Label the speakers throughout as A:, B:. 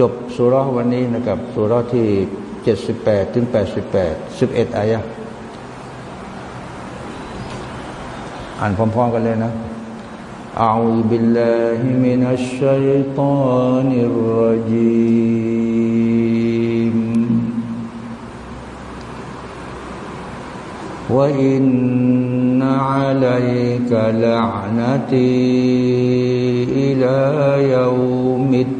A: จบสุราวันนี้นะครับสุราที่เจ็ดสิบแปดถึงแปดสิบแปดสิบเอ็ดอายะอ่านพร้อมๆกันเลยนะ أعوذ بالله من الشيطان الرجيم وإن عليك لعنتي إلى يوم الدين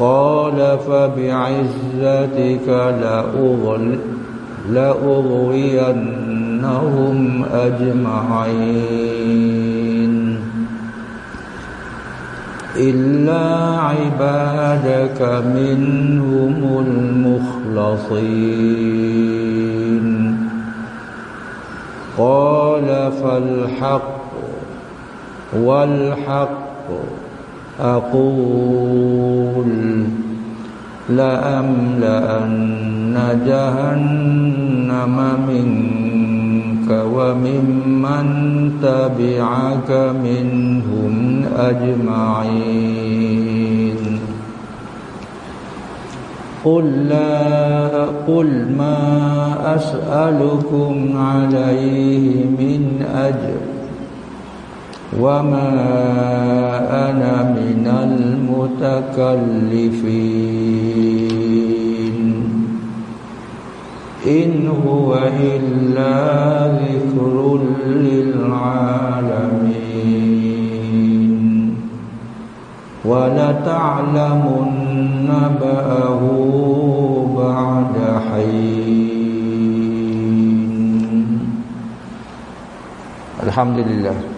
A: قال فبعزتك لأغوينهم أجمعين. إلا عبادك منهم المخلصين. قال فالحق والحق أقول لأملأن جهنم منك وممن تبعك منهم أجمعين. قل لا قل ما أسألكم عليه من أجر. وما أنا من المتكلفين إن هو إلا ذكر للعالمين ولتعلمن نبأه بعد حين الحمد لله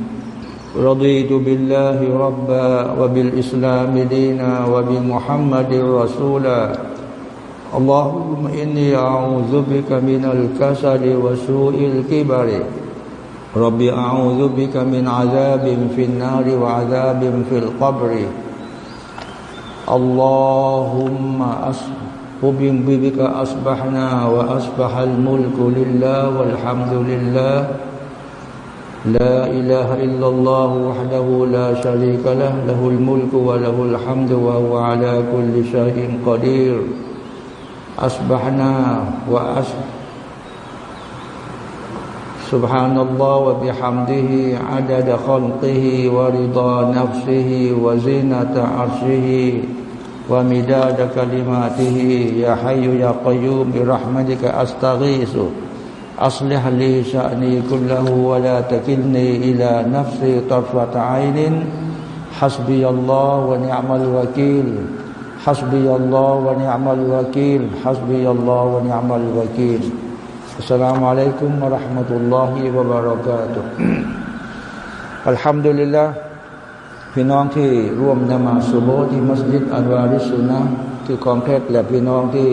A: رضيت بالله ربا وبالإسلام دينا وبمحمد رسولا. اللهم إني أعوذ بك من الكسل وسوء الكبر. ربي أعوذ بك من عذاب في النار وعذاب في القبر. اللهم بك أصبحنا وأصبح الملك لله والحمد لله. لا إله إلا الله وحده لا شريك له له الملك وله الحمد وهو على كل شيء قدير. أصبحنا وأصبح سبحان الله وبحمده عدد خلقه ورضا نفسه وزينة عرشه ومداد كلماته يا حي يا قيوم برحمتك أستغيث. أصلح لي شأني كله ولا تكلني إلى نفسي طرفة عين حسبي الله ونعم الوكيل حسبي الله ونعم الوكيل حسبي الله ونعم الوكيل السلام عليكم ورحمة الله وبركاته الحمد لله พี่น้องที่ร่วมนมาสุโบที่มัสยิดอันวาริสุนะที่คลองเพชรและพี่น้องที่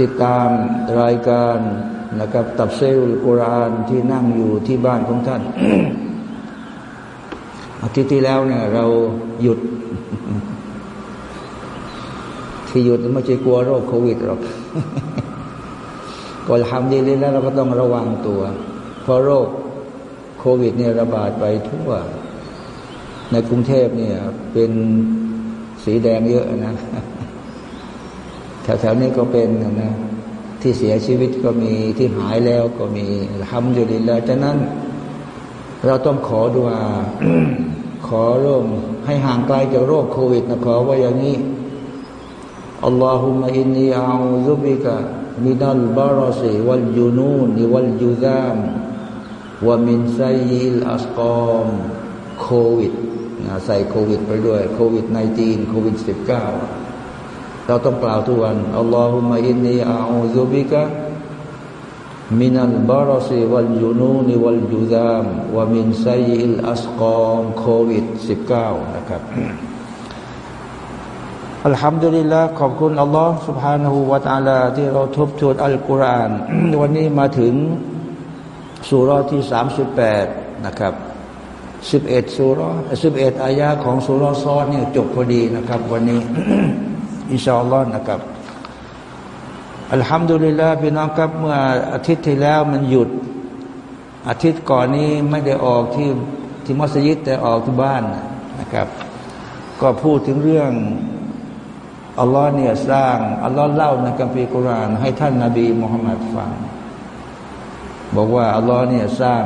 A: ติดตามรายการ นะครับตับเซลกุรานที่นั่งอยู่ที่บ้านของท่าน อาทิตย์ที่แล้วเนี่ย เราหยุด ที่หยุดไม่ใช่กลัวโรคโควิดหรอกก่อนทำดีแล้วเราก็ต้องระวังตัว เพราะโรคโควิดเนี่ยระบาดไปทั่ว ในกรุงเทพเนี่ย เป็นสีแดงเยอะนะแถวๆนี้ก็เป็นนะ ที่เสียชีวิตก็มีที่หายแล้วก็มีทำอยู่ดีแล้วฉะนั้น เราต้องขอดูอาขอร่มให้ห่างไกลจากโรคโควิดนะขอว่าอย่างนี้اللهم إني أعوذ بك من البرص والجنون والجذام ومن سيئ الأسقامโควิดใส่โควิดไปด้วย โควิด -19 โควิด -19 เราต้องกล่าวทุกวันอัลลอฮุมะอินนีอาอูซุบิกะมินัลบารอซีวัลยูนูนวัลยูซามวะมินไซยิลอัสกอมโควิด -19 นะครับอัลฮัมดุลิลละขอบคุณอัลลอฮ์ سبحانه และ تعالى ที่เราทบทวนอัลกุรอานวันนี้มาถึงสุรที่สามสิบแปดนะครับสิบเอ็ดสุรสิบเอ็ดอายาของสุรซ้อนเนี่ยจบพอดีนะครับ วันนี้ อินชาอัลลอฮ์นะครับอัลฮัมดุลิลละพี่น้องครับเมื่ออาทิตย์ที่แล้วมันหยุด อาทิตย์ก่อนนี้ไม่ได้ออกที่ที่มัสยิดแต่ออกที่บ้านนะครับ ก็พูดถึงเรื่องอัลลอฮ์เนี่ยสร้างอัลลอฮ์เล่าในกัมภีร์กุราน ให้ท่านนาบีมุฮัมมัดฟัง บอกว่าอัลลอฮ์เนี่ยสร้าง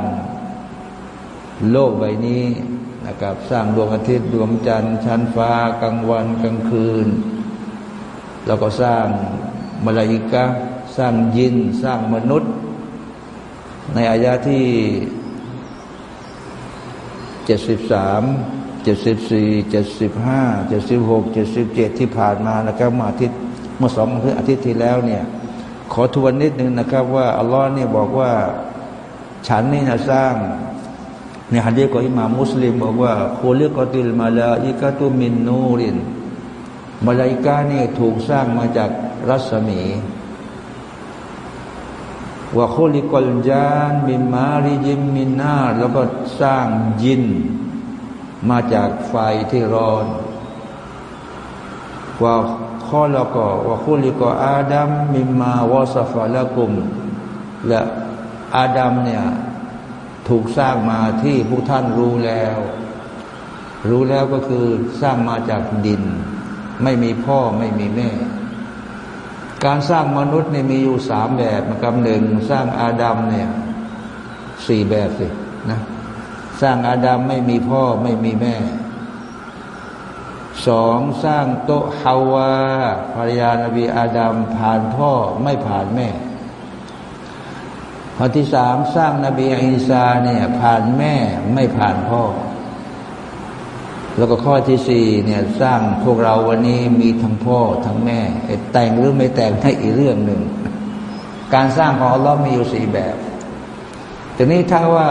A: โลกใบนี้นะครับ สร้างดวงอาทิตย์ดวงจันทร์ชั้นฟ้ากลางวันกลางคืน แล้วก็สร้างมลายิกะสร้างยิน สร้างมนุษย์ ในอายะที่เจ็ดสิบสามจ็ดสิบสี่เจ็ดสิบห้าเจ็ดสิบหกเจ็ดสิบเจ็ดที่ผ่านมานะครับมาอาทิตย์เมื่อสองอาทิตย์ที่แล้วเนี่ย ขอทวนนิดนึงนะครับ ว่าอัลลอฮ์เนี่ยบอกว่า ฉันนี่นะสร้างในฮันดีของอิหม่ามุสลิม บอกว่าโคลิกติลมาลาอิกาตุมินนูริน มาลาอิกานี่ยถูกสร้างมาจากรัศมีว่าโคลิกลจานมินมาริจิมมินนาแล้วก็สร้างยิน มาจากไฟที่ร้อนว่าข้อละก็ว่าคุลิก็อาดัมมิมาวอสฟาละกุม และอาดัมเนี่ยถูกสร้างมาที่ผู้ท่านรู้แล้ว รู้แล้วก็คือสร้างมาจากดิน ไม่มีพ่อไม่มีแม่ การสร้างมนุษย์เนี่ยมีอยู่สามแบบนะครับหนึ่งสร้างอาดัมเนี่ยสี่แบบสินะสร้างอาดัมไม่มีพ่อไม่มีแม่สองสร้างโตฮาวาภรรยานบีอาดัมผ่านพ่อไม่ผ่านแม่ข้อที่สามสร้างนบีอิสาเนี่ยผ่านแม่ไม่ผ่านพ่อ แล้วก็ข้อที่สี่เนี่ยสร้างพวกเราวันนี้มีทั้งพ่อทั้งแม่แต่งหรือไม่แต่งให้อีกเรื่องหนึ่ง การสร้างของอัลลอฮ์มีอยู่สี่แบบแต่นี้ถ้าว่า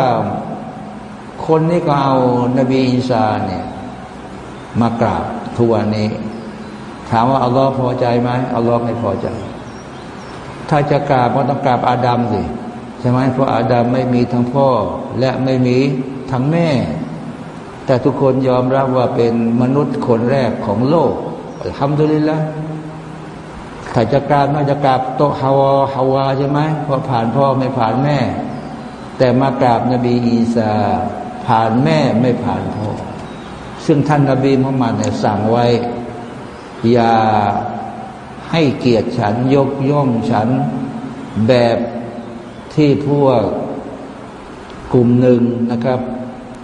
A: คนนี้ก็เอานบีอิสาเนี่ยมากราบทุกวันนี้ ถามว่าอัลลอฮ์พอใจไหมอัลลอฮ์ไม่พอใจ ถ้าจะกราบก็ต้องกราบอาดัมสิใช่ไหมเพราะอาดัมไม่มีทั้งพ่อและไม่มีทั้งแม่ แต่ทุกคนยอมรับว่าเป็นมนุษย์คนแรกของโลกทำด้วยละถ้าจะกราบน่าจะกราบโตฮาวาฮาวาใช่ไหมเพราะผ่านพ่อไม่ผ่านแม่ แต่มากราบนบีอีสาผ่านแม่ไม่ผ่านพ่อ ซึ่งท่านนบีมุฮัมมัดเนี่ยสั่งไว้ อย่าให้เกียรติฉันยกย่องฉันแบบที่พวกกลุ่มหนึ่งนะครับ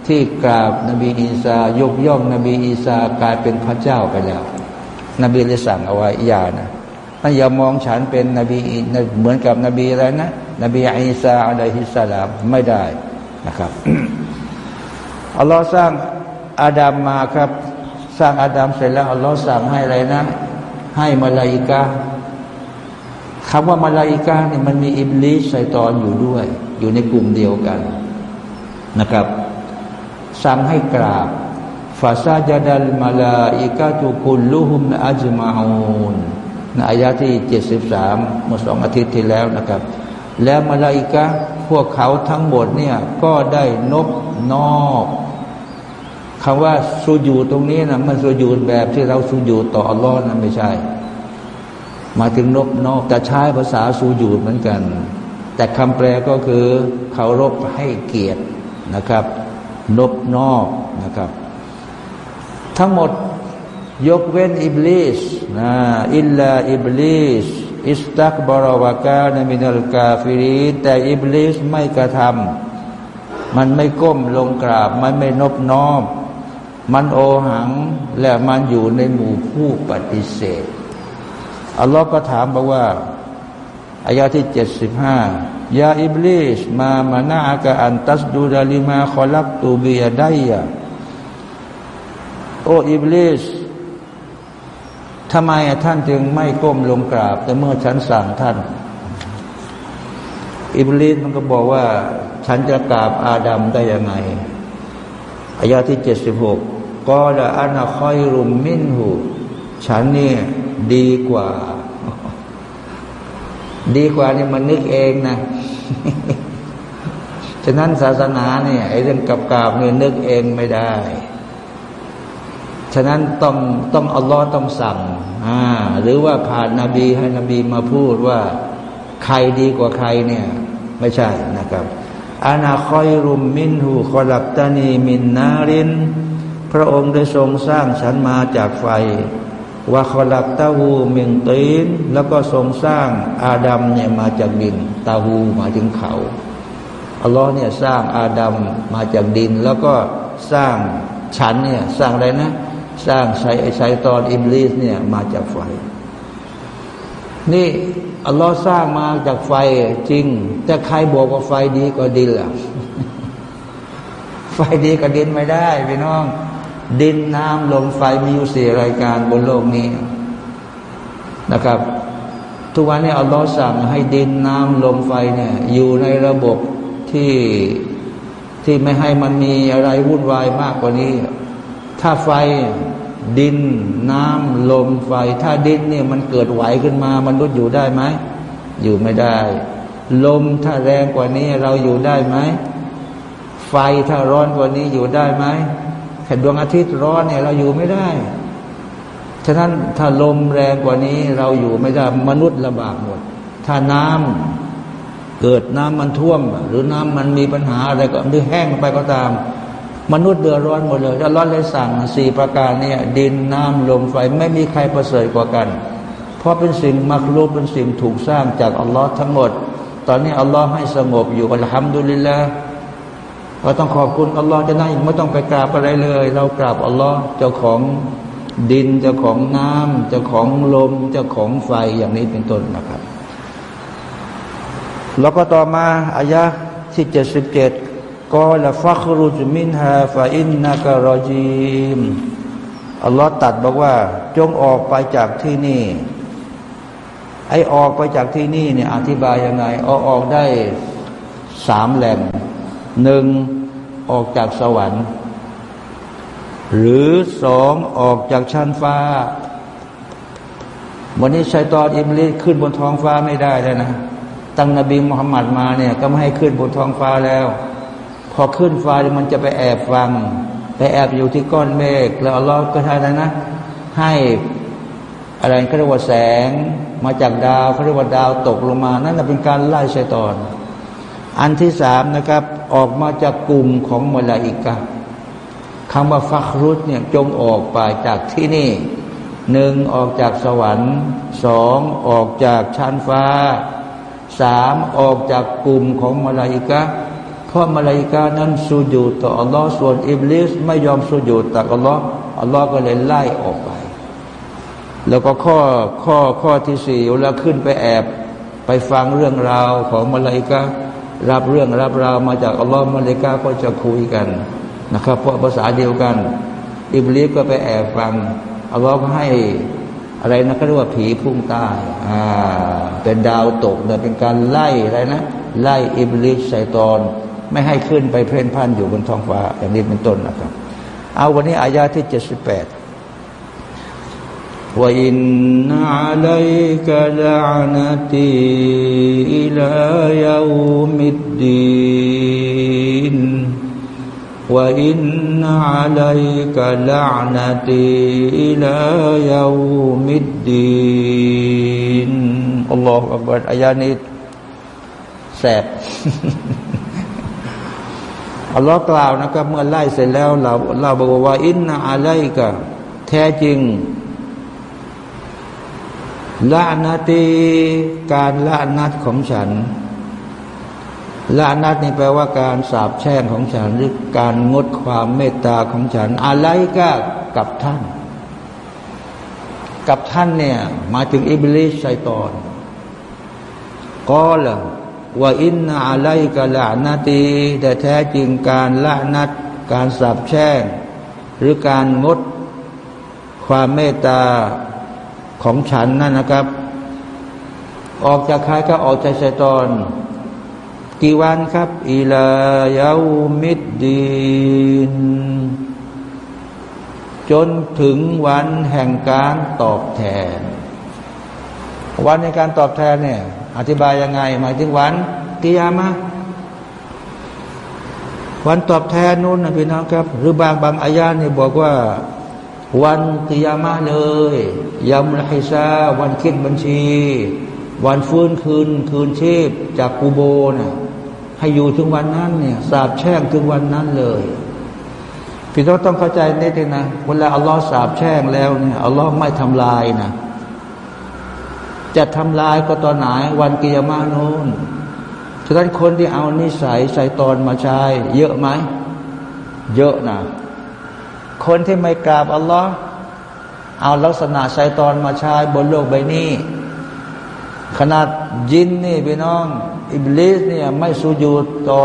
A: ที่กราบนบีอีสายกย่องนบีอีสากลายเป็นพระเจ้าไปแล้ว นบีเลยสั่งเอาไว้อย่านะนั่นอย่ามองฉันเป็นนบีเหมือนกับนบีอะไรนะ นบีอีสาอะลัยฮิสสลามไม่ได้นะครับอัลลอฮ์สร้างอาดัมมาครับ สร้างอาดัมเสร็จแล้วอัลลอฮ์สั่งให้อะไรนะ ให้มาลาอิกาคำว่ามาลาอิกาเนี่ยมันมีอิบลิสไซตอนอยู่ด้วย อยู่ในกลุ่มเดียวกันนะครับ สั่งให้กราบفسجد الملائكة كلهم أجمعونในอายะที่เจ็ดสิบสามเมื่อสองอาทิตย์ที่แล้วนะครับ แล้วมาลาอิกาพวกเขาทั้งหมดเนี่ยก็ได้นบนอกคำว่าสุญูดตรงนี้นะมันสุญูดแบบที่เราสุญูดต่ออัลลอฮ์นั้นไม่ใช่ หมายถึงนบนอบแต่ใช้ภาษาสุญูดเหมือนกัน แต่คำแปลก็คือเคารพให้เกียรตินะครับ นบนอบนะครับ ทั้งหมดยกเว้นอิบลิสนะإلا إبليس استكبر وكان من الكافرينแต่อิบลิสไม่กระทำมันไม่ก้มลงกราบ มันไม่นบน้อม มันโอหัง และมันอยู่ในหมู่ผู้ปฏิเสธอัลลอฮ์ก็ถามบอกว่าอายาที่เจ็ดสิบห้า ยาอิบลิสมามานาอากาอันตัสดูดาลิมาคอลักตูบียได้ยะโออิบลิสทำไมท่านจึงไม่ก้มลงกราบ แต่เมื่อฉันสั่งท่าน อิบลิสมันก็บอกว่า ฉันจะกราบอาดัมได้ยังไงอายาที่เจ็ดสิบหกก็ละอานาคอยรุมมินหูฉันเนี่ยดีกว่า ดีกว่านี่มันนึกเองนะฉะนั้นศาสนาเนี่ยไอ้เรื่องกับกาบเนี่ยนึกเองไม่ได้ ฉะนั้นต้องต้องอัลลอฮ์ต้องสั่งอ่าหรือว่าผ่านนาบีให้นบีมาพูดว่า ใครดีกว่าใครเนี่ย ไม่ใช่นะครับอาณาคอยรุมมินหูคอลับตานีมินนาริน พระองค์ได้ทรงสร้างฉันมาจากไฟ ว่าคอลับตาหูมิงตีนแล้วก็ทรงสร้างอาดัมเนี่ยมาจากดินตาหูมาถึงเขาอัลลอฮ์เนี่ยสร้างอาดัมมาจากดิน แล้วก็สร้างฉันเนี่ยสร้างอะไรนะ สร้างใช้ใช้ตอนอิมลีสเนี่ยมาจากไฟ นี่อัลลอฮ์สร้างมาจากไฟจริง แต่ใครบอกว่าไฟดีกว่าดินล่ะ ไฟดีกว่าดินไม่ได้พี่น้อง ดินน้ำลมไฟมีอยู่สี่รายการบนโลกนี้นะครับ ทุกวันนี้อัลลอฮ์สั่งให้ดินน้ำลมไฟเนี่ยอยู่ในระบบที่ที่ไม่ให้มันมีอะไรวุ่นวายมากกว่านี้ ถ้าไฟดินน้ำลมไฟ ถ้าดินเนี่ยมันเกิดไหวขึ้นมา มันรุดอยู่ได้ไหม อยู่ไม่ได้ ลมถ้าแรงกว่านี้เราอยู่ได้ไหม ไฟถ้าร้อนกว่านี้อยู่ได้ไหม แค่ดวงอาทิตย์ร้อนเนี่ยเราอยู่ไม่ได้ ฉะนั้นถ้าลมแรงกว่านี้เราอยู่ไม่ได้มนุษย์ลำบากหมด ถ้าน้ำเกิดน้ำมันท่วม หรือน้ำมันมีปัญหาอะไรก็หรือแห้งไปก็ตาม มนุษย์เดือดร้อนหมดเลยจะร้อนเลยสั่งสี่ประการเนี่ยดินน้ำลมไฟไม่มีใครประเสริฐกว่ากัน เพราะเป็นสิ่งมักลูเป็นสิ่งถูกสร้างจากอัลลอฮ์ทั้งหมด ตอนนี้อัลลอฮ์ให้สงบอยู่อัลฮัมดุลิลละ เราต้องขอบคุณอัลลอฮ์จะนั่งไม่ต้องไปกราบอะไรเลย เรากราบอัลลอฮ์เจ้าของดินเจ้าของน้ำเจ้าของลมเจ้าของไฟอย่างนี้เป็นต้นนะครับ แล้วก็ต่อมาอายะที่เจ็ดสิบเจ็ดกอลฟักรุจมินฮาฟาอินนากรอจีมอัลลอฮ์ตัดบอกว่า จงออกไปจากที่นี่ไอออกไปจากที่นี่เนี่ยอธิบายยังไงออกออกได้สามแหล่ง หนึ่งออกจากสวรรค์ หรือสองออกจากชั้นฟ้า วันนี้ชัยตอนอิมลีขึ้นบนท้องฟ้าไม่ได้แล้วนะตั้งนบีมุฮัมมัดมาเนี่ยก็ไม่ให้ขึ้นบนท้องฟ้าแล้ว พอขึ้นฟ้ามันจะไปแอบฟัง ไปแอบอยู่ที่ก้อนเมฆแล้วอัลลอฮ์ก็ทำอะไรนะ ให้อะไรเขาเรียกว่าแสงมาจากดาวเขาเรียกว่าดาวตกลงมา นั่นเป็นการไล่ชัยตอน อันที่สามนะครับ ออกมาจากกลุ่มของมลาอิกะคำว่าฟักรุตเนี่ยจงออกไปจากที่นี่หนึ่งออกจากสวรรค์สองออกจากชั้นฟ้าสามออกจากกลุ่มของมลาอิกะเพราะมลายกานั้นสูญูต่ออัลลอฮ์ส่วนอิบลิสไม่ยอมสูญูต่ออัลลอฮ์อัลลอฮ์ก็เลยไล่ออกไป แล้วก็ข้อข้อข้อที่สี่เวลาขึ้นไปแอบไปฟังเรื่องราวของมาลาอิกา รับเรื่องรับราวมาจากอัลลอฮ์มาลาอิกาก็จะคุยกันนะครับ เพราะภาษาเดียวกัน อิบลิสก็ไปแอบฟังอัลลอฮ์ก็ให้อะไรนะก็เรียกว่าผีพุ่งไต้อ่าเป็นดาวตกเนี่ยเป็นการไล่อะไรนะ ไล่อิบลิสไซตอน ไม่ให้ขึ้นไปเพ่นพ่านอยู่บนท้องฟ้าอย่างนี้เป็นต้นนะครับ เอาวันนี้อายะที่เจ็ดสิบแปด ว่าอินนาลัยกะลานาตีอิลายามิดดีน وإن عليك لعنتي إلى يوم الدين الله أكبر อายานี้แสบอัลลอฮ์กล่าวนะครับเมื่อไล่เสร็จแล้วเราเราบอกว่าอินนาอะไรกะแท้จริง ละนาตีการละนัดของฉันละนัดนี่แปลว่าการสาบแช่งของฉัน หรือการงดความเมตตาของฉัน อะไรก็กับท่าน กับท่านเนี่ยมาถึงอิบลิสไซตอนก็ละว่าอินนาอะไรกะละนาตี แต่แท้จริงการละนัด การสาบแช่ง หรือการงดความเมตตา ของฉันนั่นนะครับ ออกจากใครก็ออกจากไซตอน กี่วันครับอิลายามิดดีนจนถึงวันแห่งการตอบแทน วันในการตอบแทนเนี่ย อธิบายยังไง หมายถึงวันกิยามะวันตอบแทนนู้นนะพี่น้องครับ หรือบางบางอายาเนี่ยบอกว่า วันกิยามะเลย ยามละฮิซาวันคิดบัญชี วันฟื้นคืน คืนชีพจากกูโบนะ่ะให้อยู่ถึงวันนั้นเนี่ยสาบแช่งถึงวันนั้นเลย พี่ต้องต้องเข้าใจนิดนึงนะเวลาอัลลอฮ์สาบแช่งแล้วเนี่ยอัลลอฮ์ไม่ทำลายนะจะทำลายก็ตอนไหนวันกิยามาโน้นฉะนั้นคนที่เอานิสัยใส่ตอนมาใช้เยอะไหม เยอะนะคนที่ไม่กราบอัลลอฮ์ เอาลักษณะใส่ตอนมาใช้บนโลกใบนี้ ขนาดยินนี่พี่น้อง อิบลิสเนี่ยไม่สูญูต่อ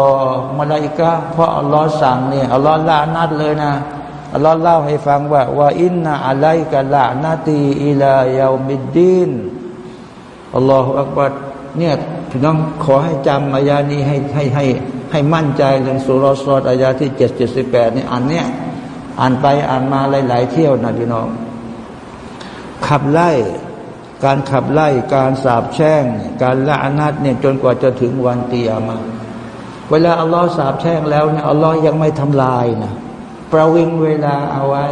A: มาลาอิกะเพราะอัลลอฮ์สั่งเนี่ยอัลลอฮ์ละนัดเลยนะอัลลอฮ์เล่าให้ฟังว่าว่าอินนาอะไลกะละนาตีอิลายามิดดีนอัลลอฮฺอักบัดเนี่ยพี่น้องขอให้จำอายานี้ให้ให้ให้ให้มั่นใจเรื่องสุรสอดอายาที่เจ็ดเจ็ดสิบแปดนี่อ่านเนี่ยอ่านไปอ่านมาหลาย ๆ เที่ยวนะพี่น้อง ขับไล่ การขับไล่การสาบแช่ง การละอนาตเนี่ยจนกว่าจะถึงวันเตียมาเวลาอัลลอฮ์สาบแช่งแล้วเนี่ยอัลลอฮ์ยังไม่ทำลายนะประวิงเวลาเอาไว้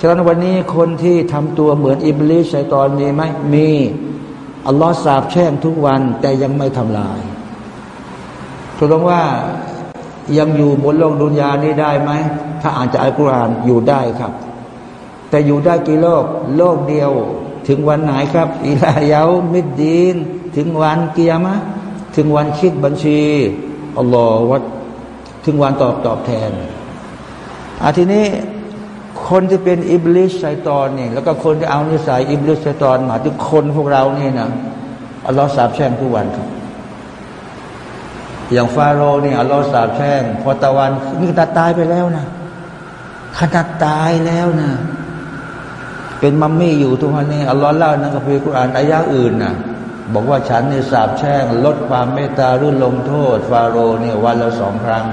A: ฉะนั้นวันนี้คนที่ทำตัวเหมือนอิบลิสใส่ตอนนี้ไหมมีอัลลอฮ์สาบแช่งทุกวันแต่ยังไม่ทำลายถูกต้องว่ายังอยู่บนโลกดุนยานี้ได้ไหม ถ้าอ่านจากอัลกุรอานอยู่ได้ครับ แต่อยู่ได้กี่โลก โลกเดียว ถึงวันไหนครับอิลายามิดดีน ถึงวันกียร์มะถึงวันคิดบัญชีอัลลอฮ์วัดถึงวันตอบตอบแทนอาทีนี้คนที่เป็นอิบลิสไซตอนนี่แล้วก็คนที่เอานิสัยอิบลิสไซตอนมาทุกคนพวกเรานี่นะอัลลอฮ์สาบแช่งทุกวันครับ อย่างฟาโรห์นี่อัลลอฮ์สาบแช่งทุกวันนี่ขนาดตายไปแล้วนะขนาดตายแล้วนะ เป็นมัมมี่อยู่ทุกวันนี้อัลลอฮ์เล่าในคัมภีร์กุรอานอายะอื่นนะบอกว่าฉันเนี่ยสาบแช่ง ลดความเมตตารื่นลงโทษ ฟาโรห์เนี่ยวันละสองครั้ง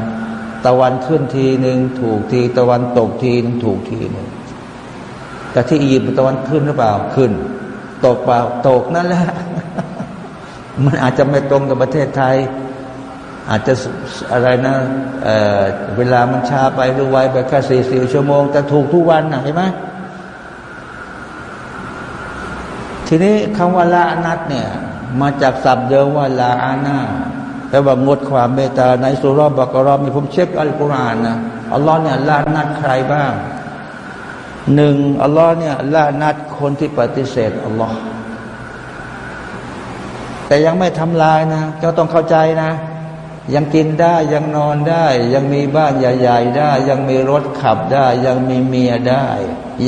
A: ตะวันขึ้นทีหนึ่งถูกทีตะวันตกทีนึงถูกทีหนึ่งแต่ที่อียิปต์ตะวันขึ้นหรือเปล่าขึ้น ตกเปล่าตกนั่นแหละมันอาจจะไม่ตรงกับประเทศไทย อาจจะอะไรนะเเวลามันช้าไปหรือไวไปแค่สี่สิบชั่วโมงแต่ถูกทุกวันนะเห็นไหม ทีนี้คำว่าละนัดเนี่ย มาจากศัพท์เดิมว่าลาอานาแปลว่างดความเมตตาในสุรบกรอมีผมเช็คอัลกุรอานนะอัลลอฮ์เนี่ยละนัดใครบ้างหนึ่งอัลลอฮ์เนี่ยละนัดคนที่ปฏิเสธอัลลอฮ์แต่ยังไม่ทำลายนะเจ้าต้องเข้าใจนะ ยังกินได้ยังนอนได้ ยังมีบ้านใหญ่ ๆ ได้ ยังมีรถขับได้ ยังมีเมียได้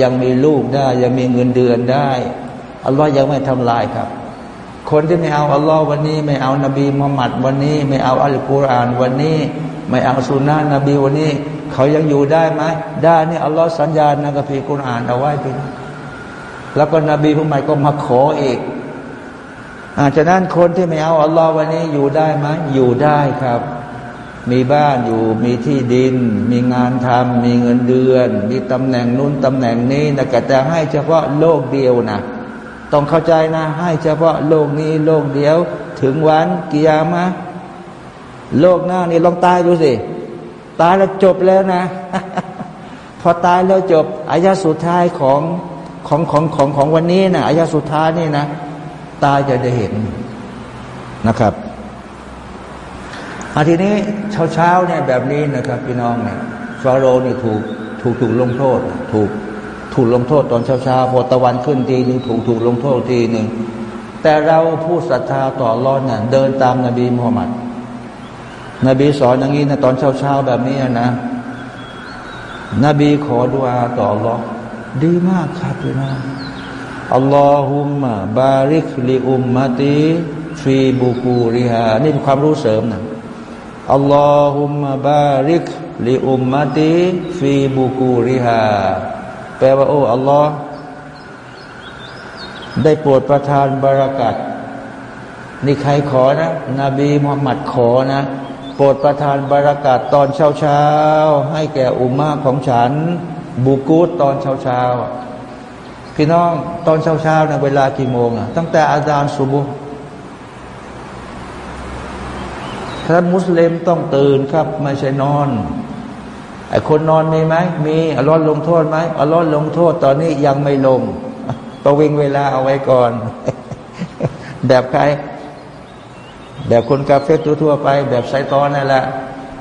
A: ยังมีลูกได้ ยังมีเงินเดือนได้ อัลลอฮ์ยังไม่ทำลายครับ คนที่ไม่เอาอัลลอฮ์วันนี้ ไม่เอานบีมุฮัมมัดวันนี้ ไม่เอาอัลกุรอานวันนี้ ไม่เอาสุนนะนบีวันนี้ เขายังอยู่ได้ไหมได้นี่อัลลอฮ์สัญญาณในกัมภีร์กุรอานเอาไว้เป็นแล้วก็นบีผู้ใหม่ก็มาขออีกอาจากนั้นคนที่ไม่เอาอัลลอฮ์วันนี้อยู่ได้ไหมอยู่ได้ครับ มีบ้านอยู่มีที่ดิน มีงานทำมีเงินเดือน มีตำแหน่งนู้นตำแหน่งนี้นะแต่ให้เฉพาะโลกเดียวนะ ต้องเข้าใจนะ ให้เฉพาะโลกนี้โลกเดียว ถึงวันกิยามะโลกหน้านี่ลองตายดูสิ ตายแล้วจบแล้วนะ พอตายแล้วจบอายาสุดท้ายของของของของของวันนี้นะอายาสุดท้ายนี่นะ ตาจะได้เห็นนะครับอาทีนี้เช้าเช้าเนี่ยแบบนี้นะครับ พี่น้องเนี่ยฟาโรห์นี่ถูกถูกถูกลงโทษ ถูก ถูกลงโทษตอนเช้าเช้าพอตะวันขึ้นทีหนึ่งถูกถูกลงโทษทีหนึ่งแต่เราผู้ศรัทธาต่อรอดเนี่ยเดินตามนาบีมุฮัมมัดนบีสอนอย่างนี้นะตอนเช้าเช้าแบบนี้นะ นบีขอดุอาต่อรอดีมากครับพี่น้องอัลลอฮุมะบาริกลิอุมมะตีฟีบุกูริฮานี่เป็นความรู้เสริมนะอัลลอฮุมะบาริกลิอุมมะตีฟีบุกูริฮา แปลว่าโอ้อัลลอฮ์ได้โปรดประทานบารักัดนี่ใครขอนะ นบีมุฮัมมัดขอนะ โปรดประทานบารักัดตอนเช้าเช้าให้แก่อุมมาของฉัน บุกูดตอนเช้าเช้าพี่น้องตอนเช้าเช้านะเวลากี่โมงอะตั้งแต่อาจารย์สุบุถ้านมุสลิมต้องตื่นครับ ไม่ใช่นอน ไอ้คนนอนมีไหมมีอัลลอฮ์ลงโทษไหมอัลลอฮ์ลงโทษ ตอนนี้ยังไม่ลงประวิงเวลาเอาไว้ก่อน แบบใครแบบคนกาเฟ่ทั่วไป แบบไซตอนนั่นแหละ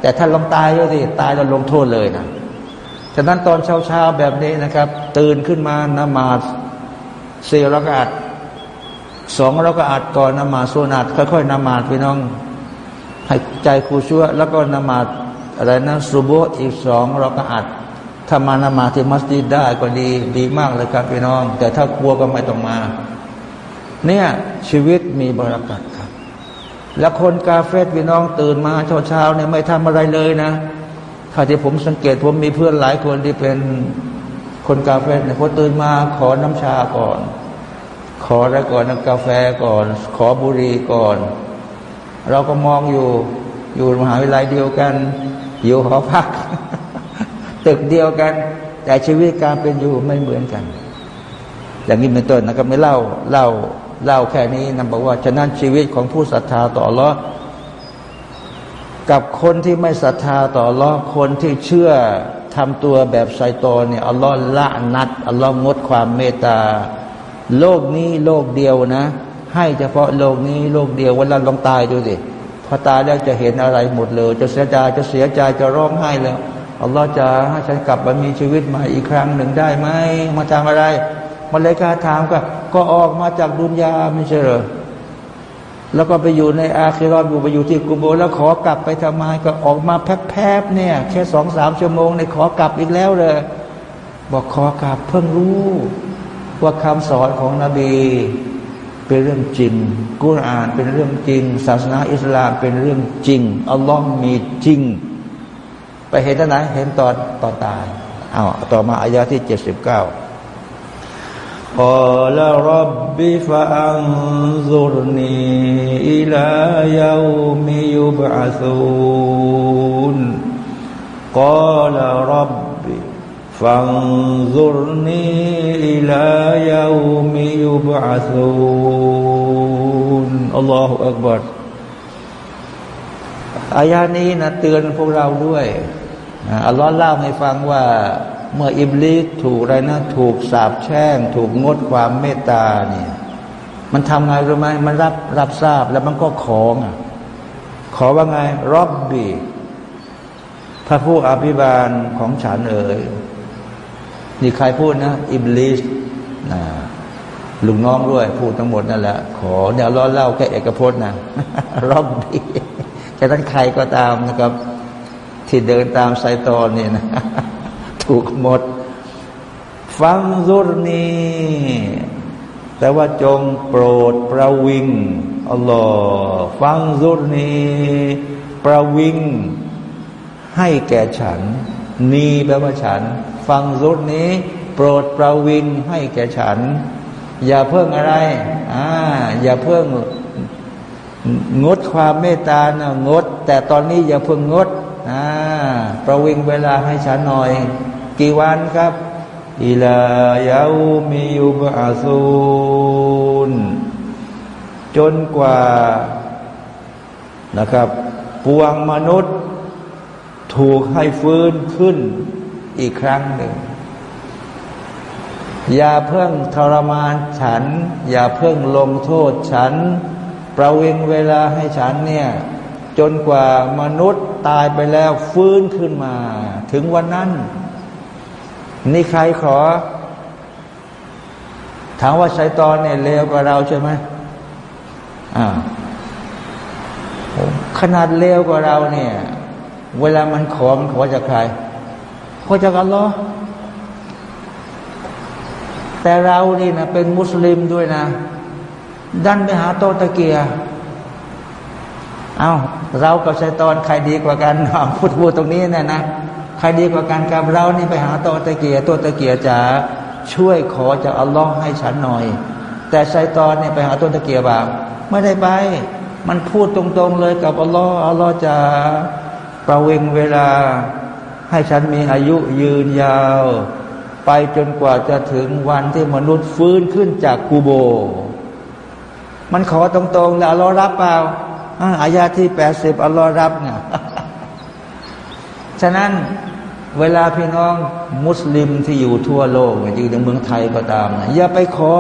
A: แต่ถ้าลงตายก็สิตายแล้วลงโทษเลยนะฉะนั้นตอนเช้าๆแบบนี้นะครับ ตื่นขึ้นมานมาดสี่รักอัดสองรักอัดก่อนนมาสุนัตค่อยๆนมาดพี่น้องให้ใจครูชั่วแล้วก็นมาด อะไรนะสุโบอีกสองเรักอัดถ้ามานมาที่มัสยิดได้ก็ดีดีมากเลยครับพี่น้อง แต่ถ้ากลัวก็ไม่ต้องมา เนี่ยชีวิตมีบรารักัดครับ แล้วคนกาเฟสพี่น้องตื่นมาเช้าเช้าเนี่ยไม่ทำอะไรเลยนะถ้าที่ผมสังเกตผมมีเพื่อนหลายคนที่เป็นคนกาเฟสเนี่ยพอตื่นมาขอน้ำชาก่อน ขออะไรก่อนน้ำกาแฟก่อน ขอบุหรี่ก่อน เราก็มองอยู่อยู่มหาวิทยาลัยเดียวกัน อยู่หอพัก ตึกเดียวกัน แต่ชีวิตการเป็นอยู่ไม่เหมือนกัน อย่างนี้เป็นต้นนะครับไม่เล่าเล่าเล่าแค่นี้นะบอกว่า ฉะนั้นชีวิตของผู้ศรัทธาต่อรอกับคนที่ไม่ศรัทธาต่อรอคนที่เชื่อทำตัวแบบไซตอนเนี่ยอัลลอฮ์ละนัดอัลลอฮ์งดความเมตตา โลกนี้โลกเดียวนะ ให้เฉพาะโลกนี้โลกเดียวเวลาลองตายดูสิ พอตายแล้วจะเห็นอะไรหมดเลย จะเสียใจจะเสียใจจะร้องไห้แล้วอัลลอฮ์จะให้ฉันกลับมามีชีวิตใหม่อีกครั้งหนึ่งได้ไหมมาทำอะไรมาเลยกาถามก็ก็ออกมาจากดุนยาไม่ใช่เหรอแล้วก็ไปอยู่ในอาคิรอนอยู่ไปอยู่ที่กุโบแล้วขอกลับไปทำไมก็ออกมาแพบๆเนี่ย แค่สองสามชั่วโมงในขอกลับอีกแล้วเลยบอกขอกลับเพิ่งรู้ ว่าคำสอนของนบี เป็นเรื่องจริงกุรอานเป็นเรื่องจริง ศาสนาอิสลามเป็นเรื่องจริงอัลลอฮ์มีจริงไปเห็นที่ไหนเห็นตอนตอนตายอ้าวต่อมาอายาที่เจ็ดสิบเก้า قال رب فأنظرني إلى يوم يبعثون قال رب فانظرني إلى يوم يبعثون الله أكبر อายานี้นะเตือนพวกเราด้วยอัลลอฮ์เล่าให้ฟังว่า เมื่ออิบลิสถูกอะไรนะ ถูกสาบแช่ง ถูกงดความเมตตาเนี่ย มันทำไงรู้ไหมมันรับรับทราบแล้วมันก็ขอไงขอว่าไงร็อบบีพระผู้อภิบาลของฉันเอ๋ย นี่ใครพูดนะ อิบลิสนะลุงน้องด้วย พูดทั้งหมดนั่นแหละ ขอเดี๋ยวรอเล่าแค่เอกพจน์นะรอบบีแค่นั้นใครก็ตามนะครับ ที่เดินตามไซตอนนี่นะถูกหมด ฟังซุรนีแต่ว่าจงโปรดประวิงอัลลอฮ์ฟังซุรนีประวิงให้แก่ฉัน นีแปลว่าฉัน ฟังซุรนี้ โปรดประวิงให้แก่ฉัน อย่าเพิ่งอะไรอ่าอย่าเพิ่งงดความเมตตานะงด แต่ตอนนี้อย่าเพิ่งงดอ่าประวิงเวลาให้ฉันหน่อย กี่วันครับอิลายามียุบอาซูนจนกว่านะครับ ปวงมนุษย์ ถูกให้ฟื้นขึ้น อีกครั้งหนึ่ง อย่าเพิ่งทรมานฉัน อย่าเพิ่งลงโทษฉัน ประวิงเวลาให้ฉันเนี่ย จนกว่ามนุษย์ตายไปแล้วฟื้นขึ้นมา ถึงวันนั้น นี่ใครขอ ถามว่าชัยตอนเนี่ยเลวกว่าเราใช่ไหมอ่าขนาดเลวกว่าเราเนี่ย เวลามันขอมันขอจากใคร ขอจากอัลลอฮ์แต่เรานี่นะเป็นมุสลิมด้วยนะ ดันไปหาโตตะเกียเอาเรากับชัยตอนใครดีกว่ากันพูดพูดตรงนี้เนี่ยนะใครดีกว่ากันกับเรานี่ไปหาโตตะเกียตัวตะเกียจะช่วยขอจากอัลลอฮ์ให้ฉันหน่อย แต่ชัยตอนเนี่ยไปหาตัวตะเกียบาไม่ได้ไป มันพูดตรงๆเลยกับอัลลอฮ์อัลลอฮ์จะประเวงเวลา ให้ฉันมีอายุยืนยาว ไปจนกว่าจะถึงวันที่มนุษย์ฟื้นขึ้นจากกูโบ มันขอตรงๆแล้วอัลลอฮ์รับเปล่าอายาที่แปดสิบอัลลอฮ์รับไงฉะนั้นเวลาพี่น้องมุสลิมที่อยู่ทั่วโลกอยู่ในเมืองไทยก็ตามนะอย่าไปขอ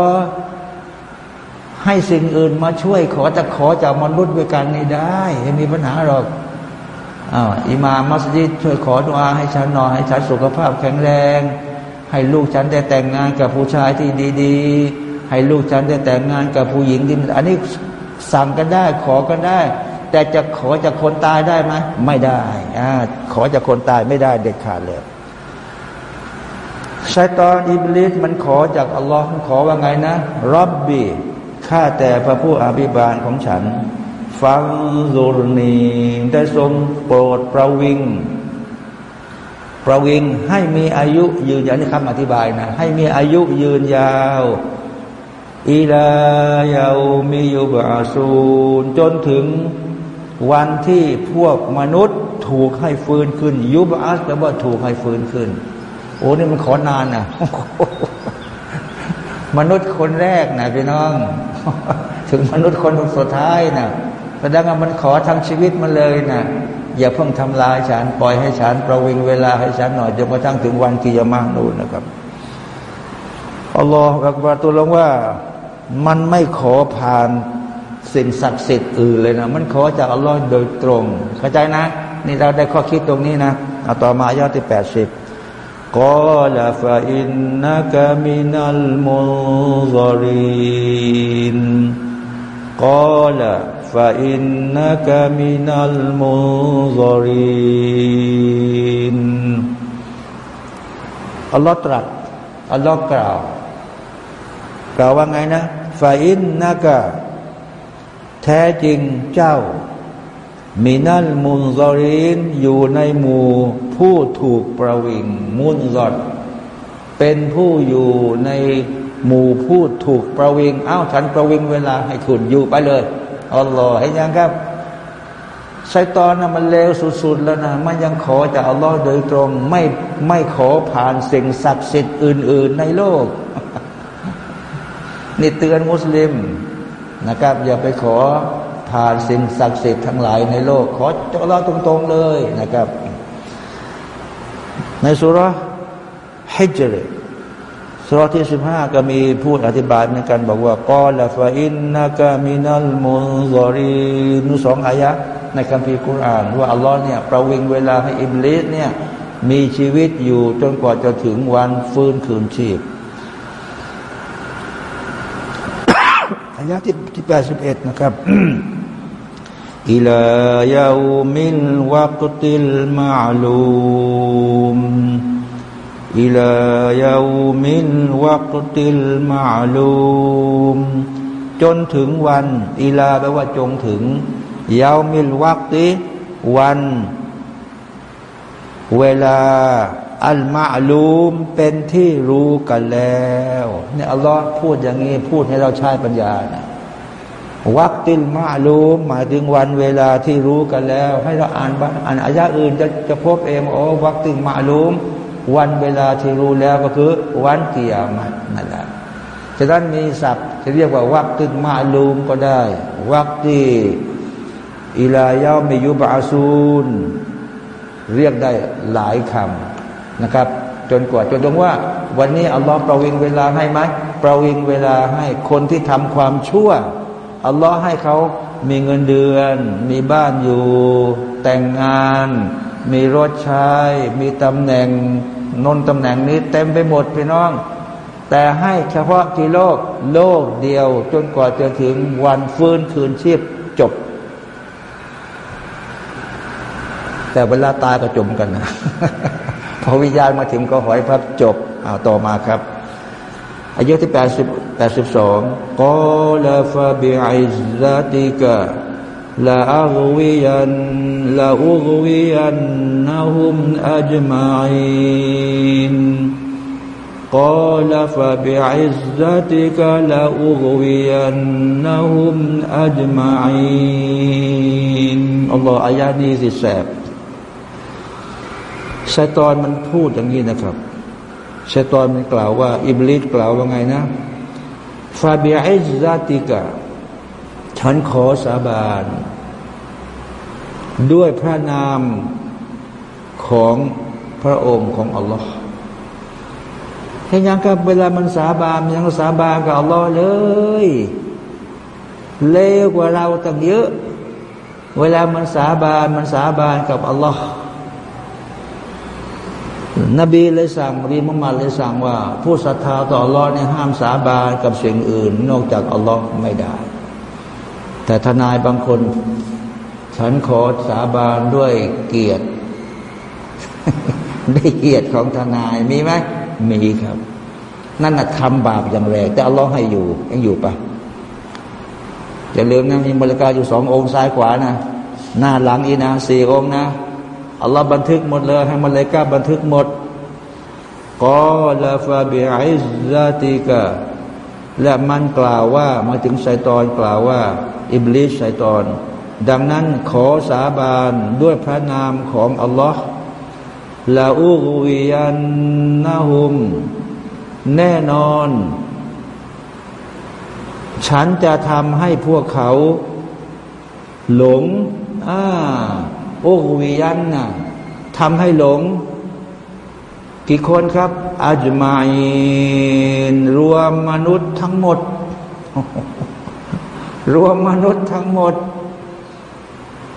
A: ให้สิ่งอื่นมาช่วยขอจะขอจากมนุษย์ด้วยกันนี่ได้ไม่มีปัญหาหรอก อ้าวอิมามัสยิดช่วยขอดุอาให้ฉันหน่อยให้ฉันสุขภาพแข็งแรง ให้ลูกฉันได้แต่งงานกับผู้ชายที่ดีๆ ให้ลูกฉันได้แต่งงานกับผู้หญิงที่อันนี้สั่งกันได้ขอกันได้ แต่จะขอจากคนตายได้ไหมไม่ได้อขอจากคนตายไม่ได้เด็ดขาดเลยชัยตอนอิบลิสมันขอจากอัลลอฮ์มันขอว่าไงนะรับบีข้าแต่พระผู้อภิบาลของฉัน ฟังโรนีได้ทรงโปรดประวิง ประวิงให้มีอายุยืนยาวนี่คำอธิบายนะ ให้มีอายุยืนยาวอีลายามียุบอาสูนจนถึงวันที่พวกมนุษย์ถูกให้ฟื้นขึ้น ยุบอาสแปลว่าถูกให้ฟื้นขึ้น โอ้นี่มันขอนานนะมนุษย์คนแรกนะพี่น้อง ถึงมนุษย์คนสุดท้ายนะ แสดงว่ามันขอทั้งชีวิตมันเลยนะอย่าเพิ่งทำลายฉันปล่อยให้ฉัน ประวิงเวลาให้ฉันหน่อยจนกระทั่งถึงวันกิยามานู่นนะครับอัลลอฮฺอักบารตัวลงว่ามันไม่ขอผ่านสิ่งศักดิ์สิทธิ์อื่นเลยนะ มันขอจากอัลลอฮ์โดยตรง เข้าใจนะ นี่เราได้ข้อคิดตรงนี้นะเอาต่อมายอดที่แปดสิบกอลาฟอินนักมินัลมุซารินกอลา فإنك من المنظرين อัลลอฮ์ตรัสอัลลอฮ์กล่าวกล่าวว่าไงนะฟาอินนักแท้จริงเจ้ามีนั่นมุนซอรินอยู่ในหมู่ผู้ถูกประวิงมุนซอดเป็นผู้อยู่ในหมู่ผู้ถูกประวิงอ้าวฉันประวิงเวลาให้คุณอยู่ไปเลย อัลลอฮ์ให้ยังครับไซตอนนะมันเลวสุดๆแล้วนะมันยังขอจากอัลลอฮ์โดยตรง ไม่ไม่ขอผ่านสิ่งศักดิ์สิทธิ์อื่น ๆ ในโลก นี่เตือนมุสลิมนะครับ อย่าไปขอผ่านสิ่งศักดิ์สิทธิ์ทั้งหลายในโลก ขอเจ้าเราตรง ๆ เลยนะครับ ในสุรฮิจร สุรที่สิบห้าก็มีพูดอธิบายเหมือนกันบอกว่ากอลฟาอินนากามินัลมุซอรีนุสองอายะในคัมภีร์กุรอานว่าอัลลอฮ์เนี่ยประวิงเวลาให้อิบลิสเนี่ยมีชีวิตอยู่จนกว่าจะถึงวันฟื้นคืนชีพอายะที่ที่แปดสิบเอ็ดนะครับอิลายามินวักติลมาลูม إلى يوم الوقت المعلوم จนถึงวันอีลาแปลว่าจงถึงยาวมิลวักติวัน เวลา อัลมาลูมเป็นที่รู้กันแล้วเนี่ยอัลลอฮ์พูดอย่างนี้ พูดให้เราใช้ปัญญานะวักติลมาลูมหมายถึงวันเวลาที่รู้กันแล้ว ให้เราอ่านบ้างอ่านอายะอื่นจะจะพบเองโอ้วักติลมาลูม วันเวลาที่รู้แล้วก็คือ วันเกียรตินั่นแหละฉะนั้นมีศัพท์จะเรียกว่าวักติลมาลูมก็ได้ วักตีอิลายามิยุบาซูนเรียกได้หลายคำนะครับ จนกว่าจนตรงว่า วันนี้อัลลอฮ์ประวิงเวลาให้ไหมประวิงเวลาให้คนที่ทำความชั่วอัลลอฮ์ให้เขามีเงินเดือน มีบ้านอยู่ แต่งงาน มีรถใช้มีตำแหน่งนนตำแหน่งนี้เต็มไปหมดพี่น้อง แต่ให้เฉพาะที่โลก โลกเดียว จนกว่าจะถึงวันฟื้นคืนชีพจบ แต่เวลาตายก็จมกันนะพอวิญญาณมาถึงก็หอยพับจบอาต่อมาครับ อายุที่แปดสิบแปดสิบสองกอลฟะบิอิซาติกะลาอัลาวิยัน นะฮุมอัจมาอิน قال فبعزتك لأغوينهم أجمعين อัลลอฮ์อายานี้สิแสบชัยตอนมันพูดอย่างนี้นะครับชัยตอนมันกล่าวว่า อิบลิสกล่าวว่าไงนะฟาบิอิซาติกะฉันขอสาบาน ด้วยพระนามของพระองค์ของอัลลอฮ์เห็นยังครับเวลามันสาบานยังสาบานกับอัลลอฮ์เลย เลวกว่าเราตั้งเยอะ เวลามันสาบานมันสาบานกับอัลลอฮ์นบีเลยสั่งรีมุฮัมมัดเลยสั่งว่า ผู้ศรัทธาต่ออัลลอฮ์เนี่ยห้ามสาบานกับสิ่งอื่น นอกจากอัลลอฮ์ไม่ได้ แต่ทนายบางคน ฉันขอสาบานด้วยเกียรติได้เกียรติของทนายมีไหมมีครับ นั่นนะทำบาปอย่างแรงแต่อัลลอฮ์ให้อยู่ยังอยู่ปะอย่าลืมนะมีมลาอิกะฮ์อยู่สององค์ซ้ายขวานะหน้าหลังอีนะสี่องค์นะอัลลอฮ์บันทึกหมดเลย ให้มลาอิกะฮ์บันทึกหมดقال فبعزتكและมันกล่าวว่ามาถึงชัยตอนกล่าวว่า อิบลิสชัยตอน ดังนั้นขอสาบานด้วยพระนามของอัลลอฮ์ลาอูวิยันนาหุม แน่นอน ฉันจะทำให้พวกเขา หลงอ่าโอวิยันนะทำให้หลง กี่คนครับอาจมาอินรวมมนุษย์ทั้งหมด รวมมนุษย์ทั้งหมด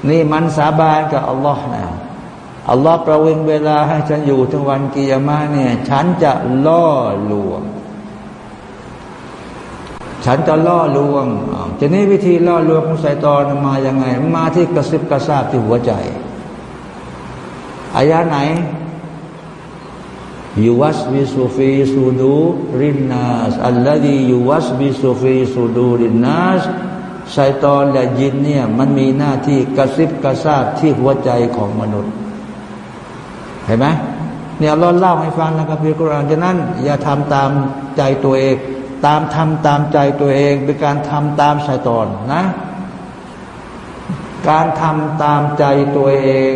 A: นี่มันสาบานกับอัลลอฮ์นะอัลลอฮ์ประเวงเวลาให้ฉันอยู่ถึงวันกิยามะเนี่ย ฉันจะล่อลวง ฉันจะล่อลวงจะนี้วิธีล่อลวงของไซตอนมาอย่างไง มาที่กระซิบกระซาบที่หัวใจอายะไหนยูวัสบิสุฟีสูดูรินนัสอัลลอฮียูวัสบิสุฟีสูดูรินนัส ไซตอนและยินเนี่ยมันมีหน้าที่กระซิบกระซาบที่หัวใจของมนุษย์ เห็นไหมเนี่ยเราเล่าให้ฟังนะครับพี่กุรานฉะนั้น อย่าทำตามใจตัวเอง ตามทำตามใจตัวเองเป็นการทำตามสายตอนนะ การทำตามใจตัวเอง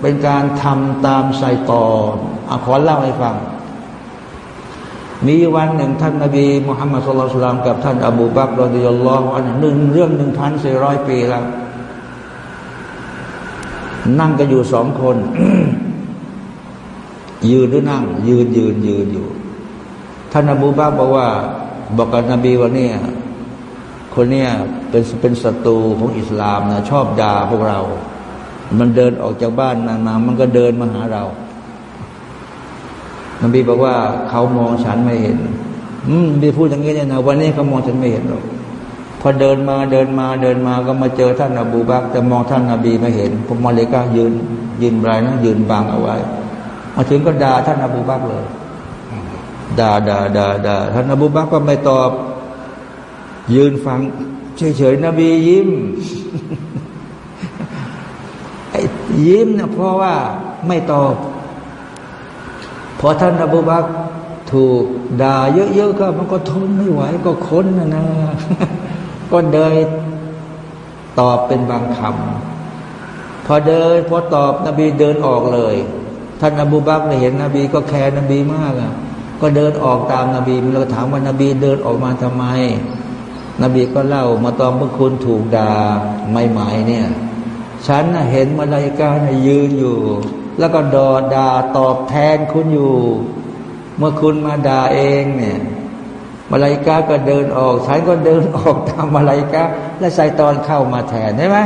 A: เป็นการทำตามสายตอนอขอเล่าให้ฟัง มีวันหนึ่งท่านนบีมุฮัมมัดสุลตัลลมกับท่านอบูบักรอดิยัลลอฮฺอันหนึ่งเรื่องหนึ่งพันสี่ร้อยปีแล้ว นั่งกันอยู่สองคน ยืนหรือนั่ง ยืนยืนยืนอยู่ ท่านอบูบักบอกว่า บอกกับนบีว่าเนี่ยคนเนี้ยเป็นเป็นศัตรูของอิสลามนะชอบด่าพวกเรา มันเดินออกจากบ้านมานๆมันก็เดินมาหาเรา นบีบอกว่าเขามองฉันไม่เห็น อืมบีพูดอย่างนี้เนี่ยนะวันนี้เขามองฉันไม่เห็นหรอกพอเดินมาเดินมาเดินมาก็มาเจอท่านอบูบักแต่มองท่านนบีไม่เห็นผมมาเลยก็ยืน ยืนบรายนะยืนบังเอาไว้มาถึงก็ด่าท่านอบูบักเลยด่าด่าด่าด่าท่านอบูบักก็ไม่ตอบ ยืนฟังเฉยๆนบียิ้มยิ้มเนี่ยเพราะว่าไม่ตอบ อท่านอบูบักถูกด่าเยอะๆก็มันก็ทนไม่ไหวก็ค้นนะนะก็เดินตอบเป็นบางคำพอเดินพอตอบนบีเดินออกเลย ท่านอบูบักเห็นนบีก็แคร์นบีมากอะก็เดินออกตามนบีเราถามว่านบีเดินออกมาทำไม นบีก็เล่ามาตอนเมื่อคุณถูกด่าไม่หมายเนี่ย ฉันเห็นมาลายกาเนี่ยยืนอยู่ แล้วก็ดอดาตอบแทนคุณอยู่ เมื่อคุณมาด่าเองเนี่ยมาลายกาก็เดินออกฉันก็เดินออกตามมาลายกาและไซตอนเข้ามาแทนใช่ไหม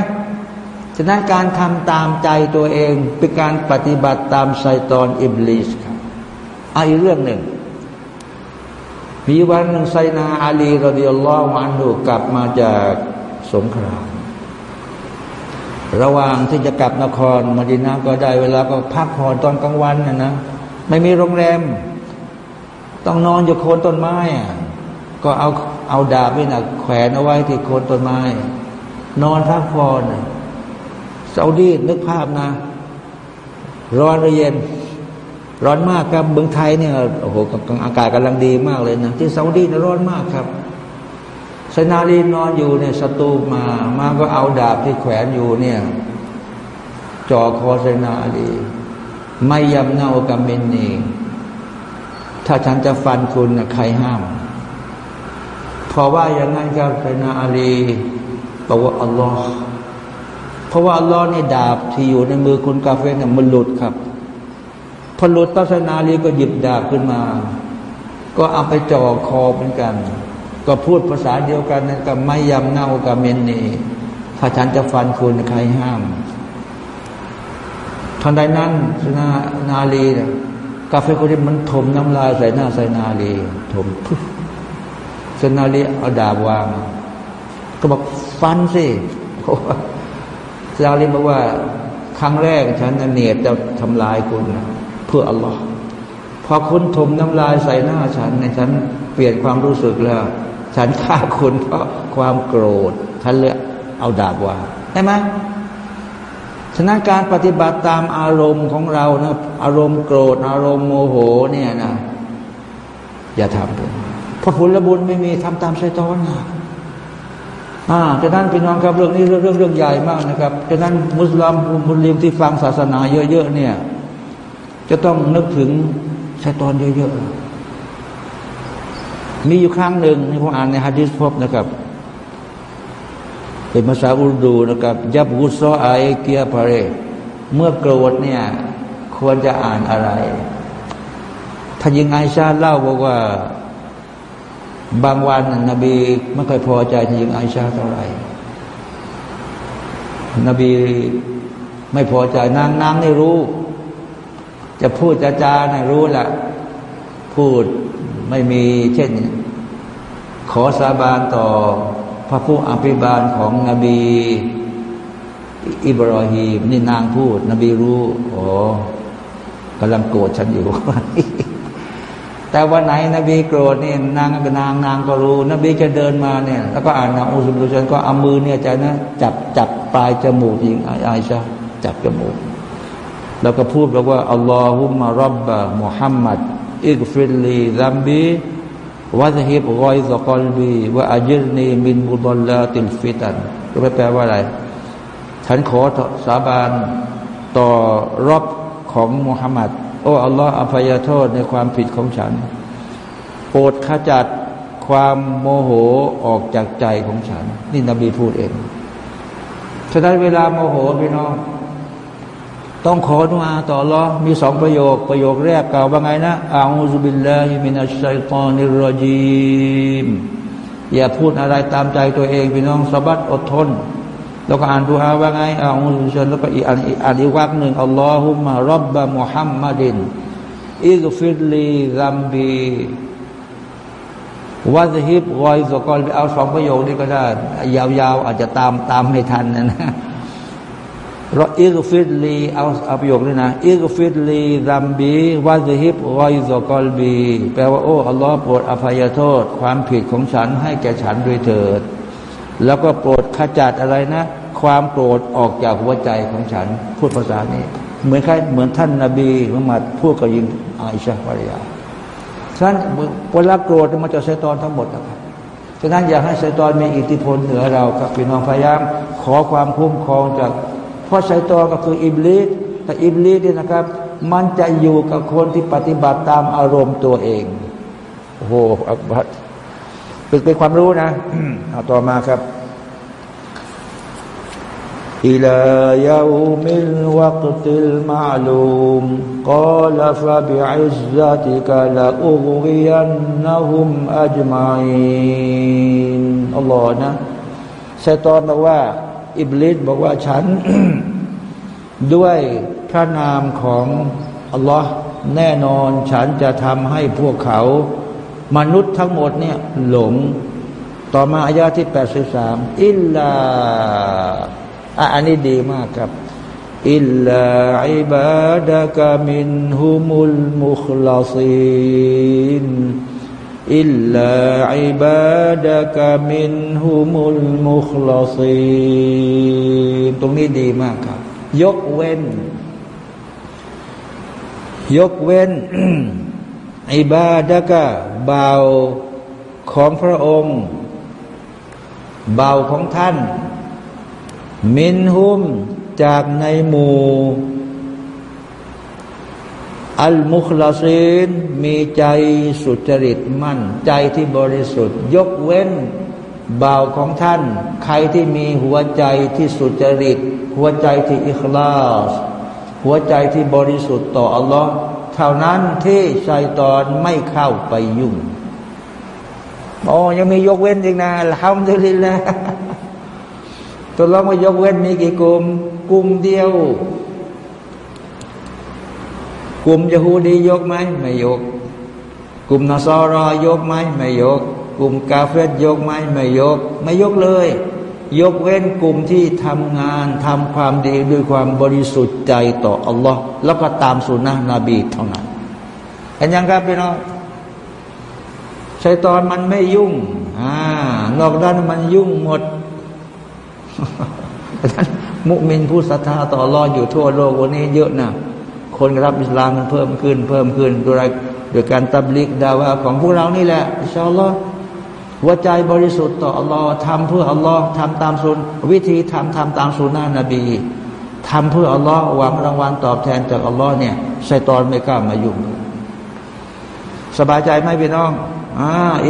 A: ฉะนั้นการทำตามใจตัวเองเป็นการปฏิบัติตามไซตอนอิบลิสครับอีกเรื่องหนึ่ง มีวันหนึ่งไซนาอาลีรดิยัลลอฮฺอันดูกลับมาจากสงคราม ระหว่างที่จะกลับนครมดินาก็ได้เวลาก็พักผ่อนตอนกลางวันนะนะไม่มีโรงแรม ต้องนอนอยู่โคนต้นไม้อะก็เอาเอาดาบนี่นะแขวนเอาไว้ที่โคนต้นไม้ นอนพักผ่อนซาอุดีนึกภาพนะ ร้อนหรือเย็น ร้อนมากครับเมืองไทยเนี่ยโอ้โหอากาศกำลังดีมากเลยนะที่ซาอุดีนี่ยร้อนมากครับ สนาลีนอนอยู่เนี่ยศัตรูมา มาก็เอาดาบที่แขวนอยู่เนี่ยจ่อคอสนาลีไม่ยำเนากับเมนเนีถ้าฉันจะฟันคุณนะใครห้าม เพราะว่าอย่างนั้นครับสนาลีบอกว่าอัลลอฮ์เพราะว่าอัลลอฮ์นี่ดาบที่อยู่ในมือคุณกาเฟเนี่ยมันหลุดครับ พอหลุดตัสนาลีก็หยิบดาบขึ้นมา ก็เอาไปจ่อคอเหมือนกัน ก็พูดภาษาเดียวกันนะกับไม่ยำเน่ากับเมนนีถ้าฉันจะฟันคุณใครห้ามทันใดนั้นนานาลีนะกาแฟคนนี้มันถมน้ำลายใส่หน้าใส่นาลีถมสนาลีเอาดาบวาง ก็บอกฟันสิสนาลีบอกว่า ครั้งแรกฉันเนียดจะทำลายคุณเพื่ออัลลอฮ์พอคุณถมน้ำลายใส่หน้าฉันในฉันเปลี่ยนความรู้สึกแล้ว ฉันฆ่าคุณเพราะความโกรธฉันเลยเอาดาบวางใช่ไหมฉะนั้นการปฏิบัติตามอารมณ์ของเรานะอารมณ์โกรธ อารมณ์โมโหเนี่ยนะ อย่าทำเพราะผลบุญไม่มีทำตามไซตอนนะอ่าฉะนั้นพี่น้องครับเรื่องนี้เรื่องเรื่องเรื่องใหญ่มากนะครับฉะนั้นมุสลิมมุสลิมที่ฟังศาสนาเยอะๆเนี่ย จะต้องนึกถึงไซตอนเยอะๆ มีอยู่ครั้งหนึ่งที่ผมอ่านในฮะดิษพบนะครับเป็นภาษาอุรดูนะครับ ยับกุซอไอเกียพาเรเมื่อโกรธเนี่ย ควรจะอ่านอะไรท่านยิงไอชาเล่าบอกว่า บางวันนบีไม่ค่อยพอใจท่านยิงไอชาเท่าไหร่นบีไม่พอใจนางนางไม่รู้ จะพูดจะจาเนี่ยรู้แหละพูดไม่มีเช่น ขอสาบานต่อพระผู้อภิบาลของนบีอิบรอฮีมนี่นางพูด นบีรู้โอ้กำลังโกรธฉันอยู่ แต่วันไหนนบีโกรธนี่นางนางนางก็รู้ นบีจะเดินมาเนี่ย แล้วก็อ่านนะอุสุบุชันก็เอามือเนี่ยจะนะจับจับปลายจมูกยิงไอชาจับจมูก แล้วก็พูดบอกว่าاللهم رب محمد اغفر لي ذنبي وأذهب غيظ قلبي وأجرني من مضلات الفتنก็ไม่แปลว่าอะไร ฉันขอสาบานต่อร็อบของมุฮัมมัดโอ้อัลลอฮ์อภัยโทษในความผิดของฉัน โปรดขจัดความโมโหออกจากใจของฉัน นี่นบีพูดเองฉะนั้นเวลาโมโหพี่น้อง ต้องขอดุอาต่ออัลลอฮ์มีสองประโยค ประโยคแรกกล่าวว่าไงนะأعوذ بالله من الشيطان الرجيمอย่าพูดอะไรตามใจตัวเองพี่น้องซอบัรอดทน แล้วก็อ่านดูอาว่าไงอาอูซุบิลแล้วก็อีกอ่านอ่านอีกวักหนึ่งอัลลอฮุมะรับบะมุฮัมมัดินاغفر لي ذنبي وأذهب غيظ قلเอาสองประโยคนี้ก็ได้ยาวๆอาจจะตามตามไม่ทันนะนะ รอ اغفر لي เอาเอาประโยคนี้นะاغفر لي ذنبي وأذهب غيظ قلبي แปลว่าโอ้อัลลอฮ์โปรดอภัยโทษ ความผิดของฉันให้แก่ฉันด้วยเถิด แล้วก็โปรดขจัดอะไรนะ ความโกรธออกจากหัวใจของฉัน พูดภาษานี้ เหมือนใครเหมือนท่านนาบีมุฮัมมัดพูดกับยิงอาอิชาภรรยาฉะนั้นเวลาโกรธมันจะชัยตอนทั้งหมดนะครับฉะนั้นอย่าให้ชัยตอนมีอิทธิพลเหนือเราครับพี่น้องพยายาม ขอความคุ้มครองจาก พราะชัยตอนก็คืออิบลิสแต่อิบลิสเนี่ยนะครับ มันจะอยู่กับคนที่ปฏิบัติตามอารมณ์ตัวเองโอ้โหอัเป็นเป็นความรู้นะเอาต่อมาครับอิลายูมิลวักติลมาลูมกล่าวฟะบิอิซซาติกะละอุริยันนะฮุมอัจมาอินอัลลอฮ์นะชัยตอนบอกว่า อิบลิสบอกว่าฉัน ด้วยพระนามของอัลลอฮ์แน่นอนฉันจะทำให้พวกเขา มนุษย์ทั้งหมดเนี่ยหลง ต่อมาอายาที่แปดสิบสามإلا อันนี้ดีมากครับإلا عبادك منهم المخلصين إلا عبادك منهم المخلصينตรงนี้ดีมากครับ ยกเว้น ยกเว้นอิบาดะกะเบาของพระองค์ เบาของท่าน มินหุมจากในหมู่ อัลมุคลาซีนมีใจสุจริตมั่น ใจที่บริสุทธิ์ ยกเว้นบ่าวของท่าน ใครที่มีหัวใจที่สุจริต หัวใจที่อิคลาส หัวใจที่บริสุทธิ์ต่ออัลลอฮ์เท่านั้นที่ชัยตอนไม่เข้าไปยุ่งโอ้ยังมียกเว้นอีกนะทำดุลิลละตัวลองมายกเว้นมีกี่กลุ่มกลุ่มเดียว ลุ่มยะฮูดียกไหมไม่ยก กลุ่มนาซอรอยกไหมไม่ยก กลุ่มกาเฟตยกไหมไม่ยก ไม่ยกเลย ยกเว้นกลุ่มที่ทำงานทำความดีด้วยความบริสุทธิ์ใจต่ออัลลอฮ์แล้วก็ตามสุนนะนบีเท่านั้นเห็นยังครับพี่น้องชัยตอนมันไม่ยุ่งอ่านอกด้านมันยุ่งหมดมุมินผู้ศรัทธาต่อรอดอยู่ทั่วโลกวันนี้เยอะนะ คนรับอิสลามมันเพิ่มขึ้น เพิ่มขึ้นโดยโดยการตับลิกดาวาของพวกเรานี่แหละอิชอัลลอฮ์หัวใจบริสุทธิ์ต่ออัลลอฮ์ทำเพื่ออัลลอฮ์ทำตามสุนวิธีทำทำตามสุนนะนบีทำเพื่ออัลลอฮ์หวังรางวัลตอบแทนจากอัลลอฮ์เนี่ยชัยตอนไม่กล้ามายุ่งสบายใจไหมพี่น้อง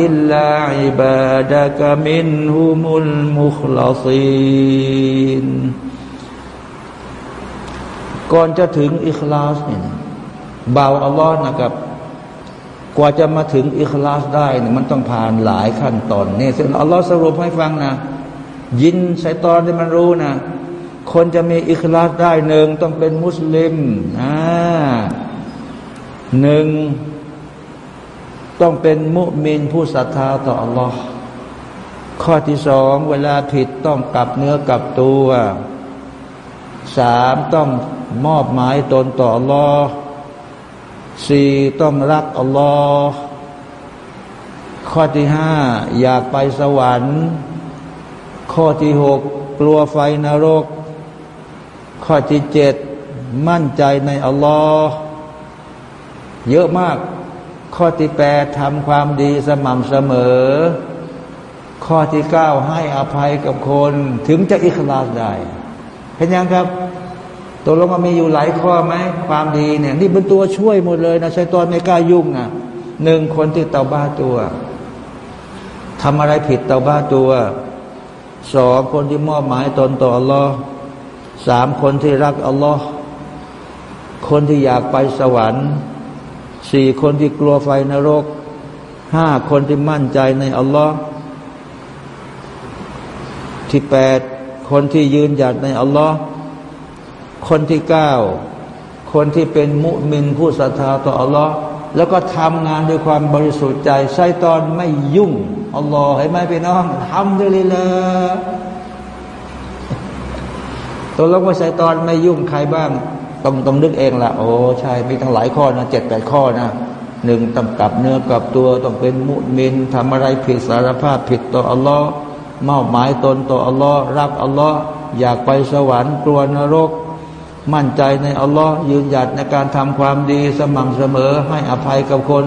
A: อิลลาอิบาดะกมินฮุมุลมุคลาซีน ก่อนจะถึงอิคลาสเนี่ยเบาอัลลอฮ์นะครับ กว่าจะมาถึงอิคลาสได้เนี่ยมันต้องผ่านหลายขั้นตอนนี่ซึ่งอัลลอฮ์สรุปให้ฟังนะ ยินไซตอนที่มันรู้นะ คนจะมีอิคลาสได้หนึ่งต้องเป็นมุสลิมอ่าหนึ่งต้องเป็นมุมินผู้ศรัทธาต่ออัลลอฮ์ข้อที่สองเวลาผิดต้องกลับเนื้อกลับตัวสามต้อง มอบหมายตนต่ออัลลอฮ์สี่ต้องรักอัลลอฮ์ข้อที่ห้าอยากไปสวรรค์ ข้อที่หกกลัวไฟนรก ข้อที่เจ็ดมั่นใจในอัลลอฮ์เยอะมาก ข้อที่แปดทำความดีสม่ำเสมอ ข้อที่เก้าให้อภัยกับคน ถึงจะอิคลาสได้เห็นยังครับ ตัวลงมามีอยู่หลายข้อไหมความดีเนี่ย นี่เป็นตัวช่วยหมดเลยนะใช้ตอนไม่กล้ายุ่งอะหนึ่งคนที่เตาบ้าตัวทำอะไรผิดเตาบ้าตัวสองคนที่มอบหมายตนต่ออัลลอฮ์สามคนที่รักอัลลอฮ์คนที่อยากไปสวรรค์สี่คนที่กลัวไฟนรกห้าคนที่มั่นใจในอัลลอฮ์ที่แปดคนที่ยืนหยัดในอัลลอฮ์ คนที่เก้าคนที่เป็นมุมินผู้ศรัทธาต่ออัลลอฮ์แล้วก็ทำงานด้วยความบริสุทธิ์ใจใช้ตอนไม่ยุ่งอัลลอฮ์ให้ไหมพี่น้องทำด้วยเลยละตัวลงว่าใช้ตอนไม่ยุ่งใครบ้าง ต้องต้องนึกเองละโอ้ใช่มีทั้งหลายข้อนะเจ็ดแปดข้อนะหนึ่งต้องกลับเนื้อกลับตัวต้องเป็นมุมินทำอะไรผิดสารภาพผิดต่ออัลลอฮ์มอบหมายตนต่ออัลลอฮ์รักอัลลอฮ์อยากไปสวรรค์กลัวนรก มั่นใจในอัลลอฮ์ยืนหยัดในการทำความดีสม่ำเสมอ ให้อภัยกับคน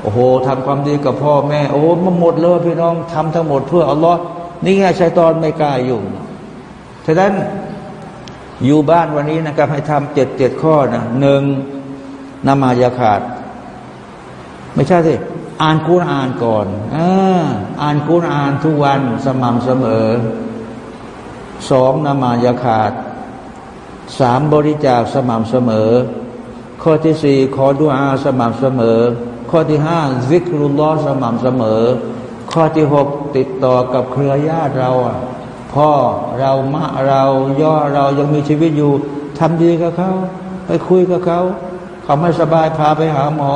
A: โอ้โหทำความดีกับพ่อแม่ โอ้มาหมดเลยพี่น้องทำทั้งหมดเพื่ออัลลอฮ์นี่ไงชัยตอนไม่กล้ายุ่ฉะนั้นอยู่บ้านวันนี้นะครับ ให้ทำเจ็ดเจ็ดข้อนะหนึ่งนมายาขาด ไม่ใช่สิอ่านกุณอ่านก่อนอ่าอ่านกุณอ่านทุกวันสม่ำเสมอสองนามายาขาด สามบริจาคสม่ำเสมอ ข้อที่สี่ขอดุอาสม่ำเสมอ ข้อที่ห้าซิกรุลลอสม่ำเสมอ ข้อที่หกติดต่อกับเครือญาติเราพ่อเรามะเราย่อเรายังมีชีวิตอยู่ทำดีกับเขาไปคุยกับเขา เขาไม่สบายพาไปหาหมอ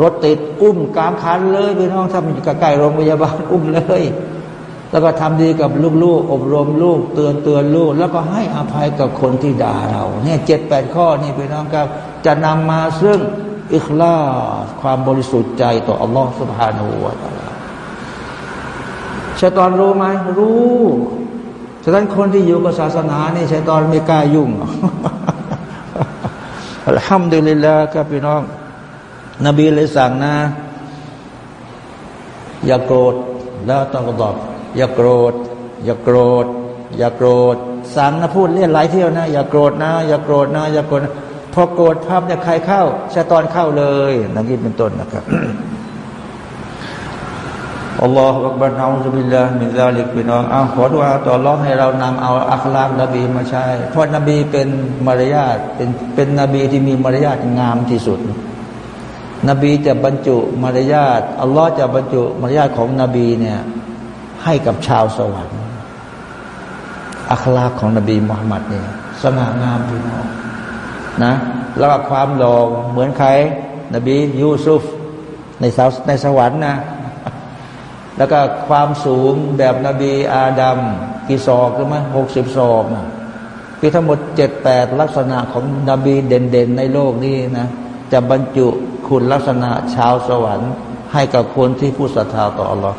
A: รถติดอุ้มกางคันเลยพี่น้องทำอยู่ใกล้โรงพยาบาลอุ้มเลย แล้วก็ทำดีกับลูกๆ อบรมลูก เตือนเตือนลูก แล้วก็ให้อภัยกับคนที่ด่าเรา เนี่ยเจ็ดแปดข้อนี่พี่น้องครับ จะนำมาซึ่งอิคลาความบริสุทธิ์ใจต่ออัลลอฮฺสุบฮานาหูวาตาลาชัยตอนรู้ไหมรู้ฉะนั้นคนที่อยู่กับศาสนานี่ชัยตอนไม่กล้ายุ่งอัลฮัมดุลิลลาห์ครับพี่น้อง นบีเลยสั่งนะ อย่าโกรธแล้วต้องตอบ อย่าโกรธ อย่าโกรธ อย่าโกรธสั่งนะพูดเรียกหลายเที่ยวนะ อย่าโกรธนะ อย่าโกรธนะ อย่าโกรธพอโกรธภาพเนี่ยใครเข้าชาตอนเข้าเลยนักนี้เป็นต้นนะครับอัลลอฮฺอักบารนาอุบิลลาห์มิซาลิกพี่น้องอาขอดุอาต่อร้องให้เรานำเอาอัคลากนบีมาใช้ เพราะนบีเป็นมารยาทเป็นเป็นนบีที่มีมารยาทงามที่สุด นบีจะบรรจุมารยาทอัลลอฮ์จะบรรจุมารยาทของนบีเนี่ย ให้กับชาวสวรรค์ อัคลาของนบีมุฮัมมัดเนี่ยสง่างามพี่น้องนะแล้วก็ความหล่อเหมือนใคร นบียูซุฟในสาวในสวรรค์นะ แล้วก็ความสูงแบบนบีอาดัมกี่ศอกรู้ไหมหกสิบศอกนะมีทั้งหมดเจ็ดแปดลักษณะของนบีเด่นๆในโลกนี้นะ จะบรรจุคุณลักษณะชาวสวรรค์ ให้กับคนที่ผู้ศรัทธาต่ออัลลอฮ์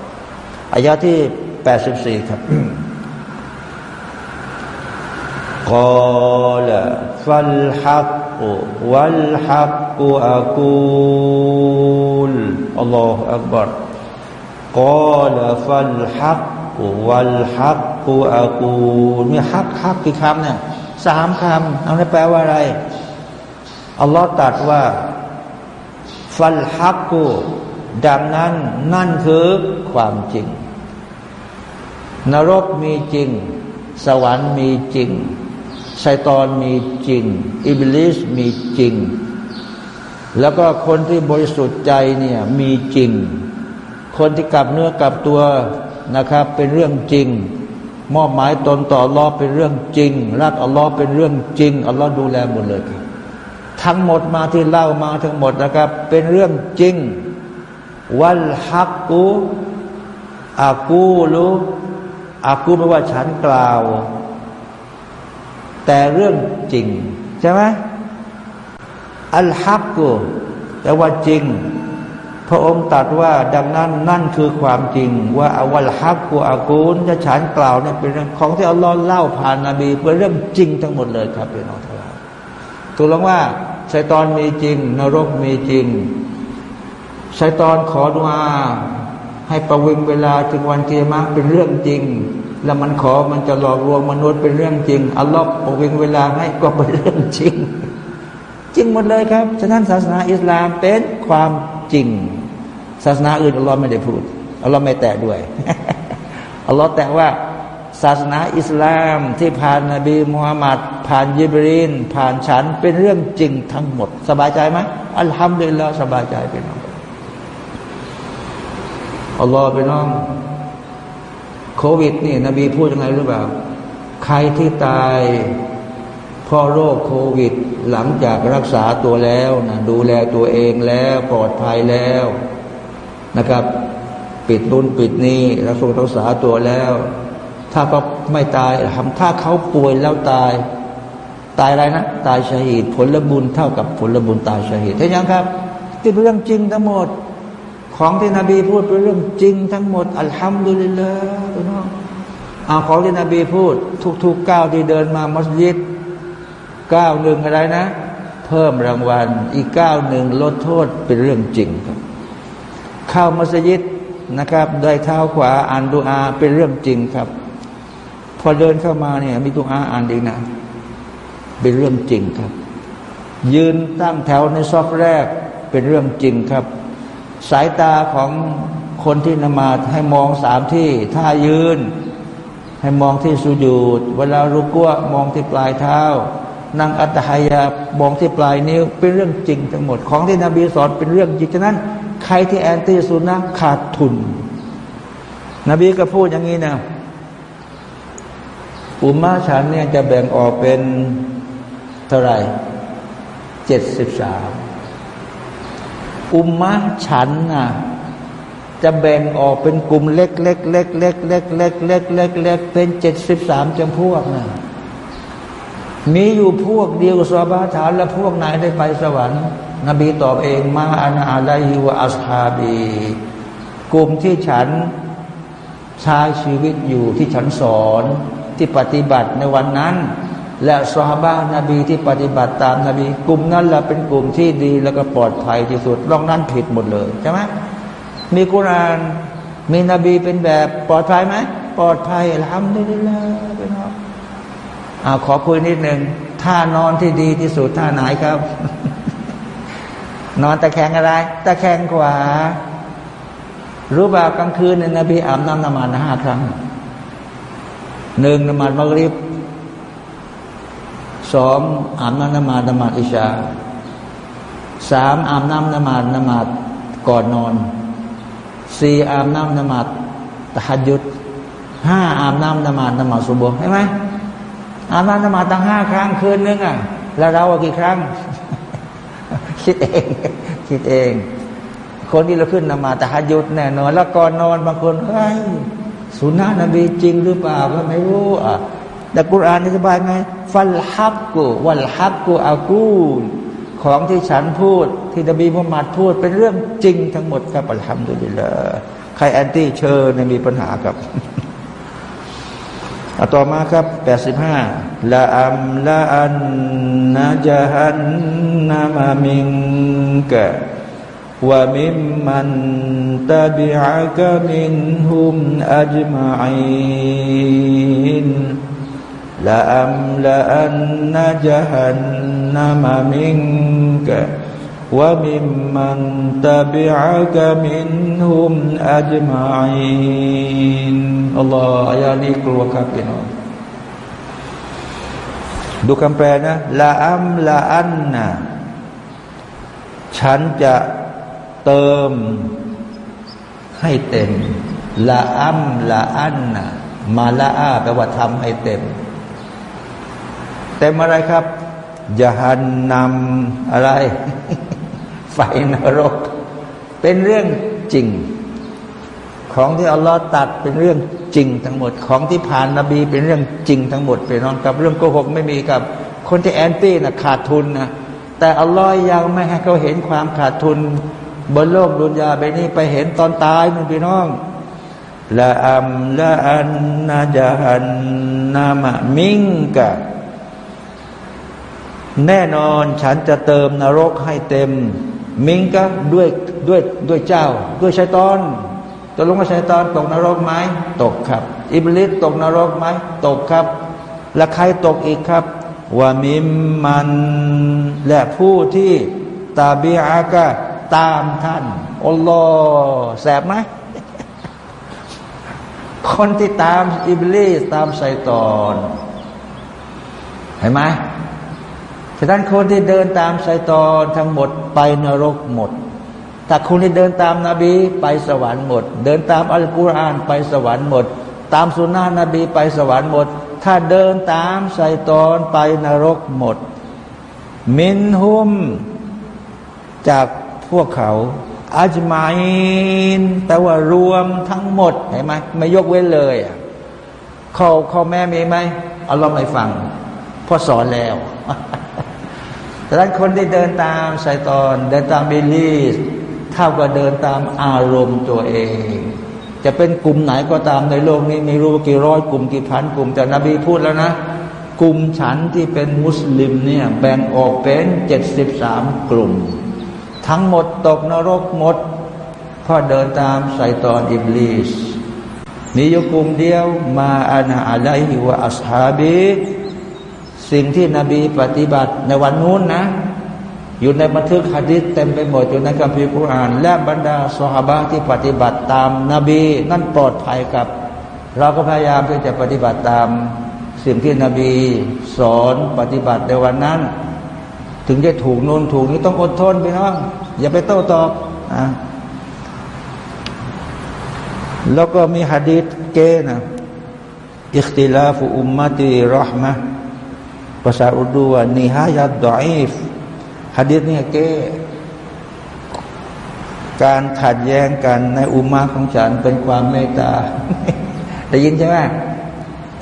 A: อายะที่แปดสิบสี่ครับกอลฟัลฮักวัลฮักอักูลอัลลอฮฺอักบารกอลฟัลฮักวัลฮักอักูลมีฮักฮักกี่คำเนี่ยสามคำเอาแปลว่าอะไรอัลลอฮฺตรัสว่า ฟัลฮักกูดังนั้นนั่นคือความจริง นรกมีจริง สวรรค์มีจริงชัยตอนมีจริง อิบลิสมีจริง แล้วก็คนที่บริสุทธิ์ใจเนี่ยมีจริง คนที่กลับเนื้อกลับตัวนะครับ เป็นเรื่องจริง มอบหมายตนต่ออัลลอฮ์เป็นเรื่องจริงรักอัลลอฮ์เป็นเรื่องจริงอัลลอฮ์ดูแลหมดเลยครับทั้งหมดมาที่เล่ามาทั้งหมดนะครับ เป็นเรื่องจริง วัลฮักกูอากูลู อากูแปลว่าฉันกล่าว แต่เรื่องจริง ใช่ไหมอัลฮักกูแต่ว่าจริง พระองค์ตรัสว่าดังนั้นนั่นคือความจริง ว่าอวัลฮักกูอากูลจะฉันกล่าวเนี่ยเป็นเรื่องของที่อัลลอฮ์เล่าผ่านนาบีเป็นเรื่องจริงทั้งหมดเลยครับพี่น้องทั้งหลายถูกลงว่าชัยตอนมีจริง นรกมีจริงชัยตอนขอดุอา ให้ประวิงเวลาถึงวันเกียรมาเป็นเรื่องจริง แล้วมันขอมันจะหลอกลวงมนุษย์เป็นเรื่องจริงอัลลอฮ์ประวิงเวลาให้ก็เป็นเรื่องจริง จริงหมดเลยครับฉะนั้นศาสนาอิสลามเป็นความจริง ศาสนาอื่นอัลลอฮ์ไม่ได้พูดอัลลอฮ์ไม่แตะด้วยอัลลอฮ์แต่ว่าศาสนาอิสลามที่ผ่านนบีมุฮัมมัดผ่านยิบรีนผ่านฉันเป็นเรื่องจริงทั้งหมด สบายใจไหมอัลฮัมดุลิลลาห์สบายใจเป็นอง อัลลอฮ์ไปน้อง โควิด นี่ นบีพูดยังไงรู้เปล่า ใครที่ตายพ่อโรคโควิด หลังจากรักษาตัวแล้วนะดูแลตัวเองแล้วปลอดภัยแล้วนะครับ ปิดนุ่นปิดนี้รักษารักษาตัวแล้ว ถ้าเขาไม่ตายทำถ้าเขาป่วยแล้วตาย ตายอะไรนะ ตายชาหิดผลบุญเท่ากับผลบุญตายชาหิดเห็นยังครับที่เรื่องจริงทั้งหมด ของที่นบีพูดเป็นเรื่องจริงทั้งหมด อัลฮัมดุลิลลาห์พี่น้องเอาของที่นบีพูด ทุกๆก้าวที่เดินมามัสยิดก้าวหนึ่งอะไรนะ เพิ่มรางวัล อีกก้าวหนึ่งลดโทษเป็นเรื่องจริงครับ เข้ามัสยิดนะครับโดยเท้าขวาอ่านดูอาเป็นเรื่องจริงครับ พอเดินเข้ามาเนี่ยมีดูอาอ่านดีนะ เป็นเรื่องจริงครับ ยืนตั้งแถวในซอฟแรกเป็นเรื่องจริงครับ สายตาของคนที่นมาให้มองสามที่ถ้ายืน ให้มองที่สุญูดเวลารุกัวมองที่ปลายเท้านั่งอัตหายามองที่ปลายนิ้วเป็นเรื่องจริงทั้งหมดของที่นบีสอนเป็นเรื่องจริงฉะนั้น ใครที่แอนตี้สุนนะขาดทุน นบีก็พูดอย่างนี้นะอุมมาฉันเนี่ยจะแบ่งออกเป็นเท่าไหร่เจ็ดสิบสาม อุมมาฉันน่ะจะแบ่งออกเป็นกลุ่มเล็กเล็กเล็กเล็กเล็กเล็กเล็กเล็กเล็กเป็นเจ็ดสิบสามจำพวกนะมีอยู่พวกเดียวสบาฐานและพวกไหนได้ไปสวรรค์ นบีตอบเองมาอานาอะไลฮิวอัสฮาบี กลุ่มที่ฉันใช้ชีวิตอยู่ที่ฉันสอนที่ปฏิบัติในวันนั้น และสฮาบะนบีที่ปฏิบัติตามนาบีกลุ่มนั้นแหละเป็นกลุ่มที่ดีแล้วก็ปลอดภัยที่สุดลองนั้นผิดหมดเลยใช่ไหมมีกุรานมีนบีเป็นแบบปลอดภัยไหมปลอดภัยทำได้เลยไปนอนอ่าขอคุยนิดหนึ่งท่านอนที่ดีที่สุดท่าไหนครับ นอนตะแคงอะไร ตะแคงขวารู้บ่ากลางคืนนบีอาบน้ำนมาห้าครั้งหนึ่งนมาดมักริบ สองอาบน้ำนมาดนมาดอิชาสามอาบน้ำนมาดนมาดก่อนนอนสี่อาบน้ำนมาดตะฮัดยุดห้าอาบน้ำนมาดนมาดสุโบใช่ไหมอาบน้ำนมาดตั้งห้าครั้งคืนนึงอะแล้วเรากี่ครั้ง คิดเอง คิดเอง คนที่เราขึ้นนมาตะฮัดยุดแน่นอน แล้วก่อนนอนบางคนเฮ้ยสุนนะนบีจริงหรือเปล่าก็ไม่รู้อะแต่กุรานอธิบายไง ฟัลฮักกูวัลฮักกูอากูลของที่ฉันพูด ที่นบีมุฮัมมัดพูดเป็นเรื่องจริงทั้งหมดครับอัลฮัมดุลิลละใคร anti เชอร์เนี่ยมีปัญหากับต่อมาครับ 85 لأملأن جهنم منك وممن تبعك منهم أجمعين لأملأن جهنم منك وممن تبعك منهم أجمعين الله อายานี้กลัวครับพี่น้องดูคำแปลนะละอัมละอันนะฉันจะเติมให้เต็มละอัมละอันนะมาละอาแปลว่าทำให้เต็ม เต็มอะไรครับยหันนำอะไร ไฟนรก เป็นเรื่องจริง ของที่อัลลอฮ์ตัดเป็นเรื่องจริงทั้งหมด ของที่ผ่านนบีเป็นเรื่องจริงทั้งหมดไปนอนกับเรื่องโกหกไม่มีกับ คนที่แอนตี้นะขาดทุนนะแต่อัลลอฮ์ยังไม่ให้เขาเห็นความขาดทุน บนโลกดุนยาไปนี้ไปเห็นตอนตายนู่นพี่น้องละอัมละอันนาจันนามะมิงกะ แน่นอนฉันจะเติมนรกให้เต็ม มิงกะด้วยด้วยด้วยเจ้า ด้วยชัยตอนจะลงมาชัยตอนตกนรกไหมตกครับ อิบลิสตกนรกไหมตกครับ และใครตกอีกครับว่ามิมมันและผู้ที่ตาบีอากะตามท่านอัลลอฮ์แสบไหมคนที่ตามอิบลิสตามไซตอนเห็นไหม ฉะนั้นคนที่เดินตามไซตอนทั้งหมดไปนรกหมด แต่คนที่เดินตามนาบีไปสวรรค์หมด เดินตามอัลกุรอานไปสวรรค์หมด ตามสุนนะนบีไปสวรรค์หมด ถ้าเดินตามไซตอนไปนรกหมด มินหุมจากพวกเขาอาจมาอินแต่ว่ารวมทั้งหมดเห็นไหมไม่ยกเว้นเลยข้อข้อแม่มีไหมเอาลองไปฟังพ่อสอนแล้ว แต่นั้นคนที่เดินตามไซตอน เดินตามบิลีสเท่ากับเดินตามอารมณ์ตัวเอง จะเป็นกลุ่มไหนก็ตามในโลกนี้ไม่รู้กี่ร้อยกลุ่มกี่พันกลุ่มแต่นบีพูดแล้วนะ กลุ่มฉันที่เป็นมุสลิมเนี่ยแบ่งออกเป็นเจ็ดสิบสามกลุ่ม ทั้งหมดตกนรกหมดเพราะเดินตามไซตอนอิบลิสมีอยู่กลุ่มเดียวมาอานาอะไลฮิวะอัสฮาบี สิ่งที่นบีปฏิบัติในวันนู้นนะ อยู่ในบันทึกฮะดิษเต็มไปหมดอยู่ในคัมภีร์กุรอาน และบรรดาสหบาที่ปฏิบัติตามนาบี นั่นปลอดภัยกับ เราก็พยายามที่จะปฏิบัติตามสิ่งที่นบีสอนปฏิบัติในวันนั้น ถึงจะถูกโน่นถูกนี้ต้องอดทนไปน้องอย่าไปโต้ตอบนะแล้วก็มีฮะดีษเกนะอิคติลาฟุอุมมะตีรอห์มะ ภาษาอุดูว่านิฮายัดดออีฟฮะดีษเนี่ยเกการขัดแย้งกันในอุมาของฉันเป็นความเมตตาได้ยินใช่ไหม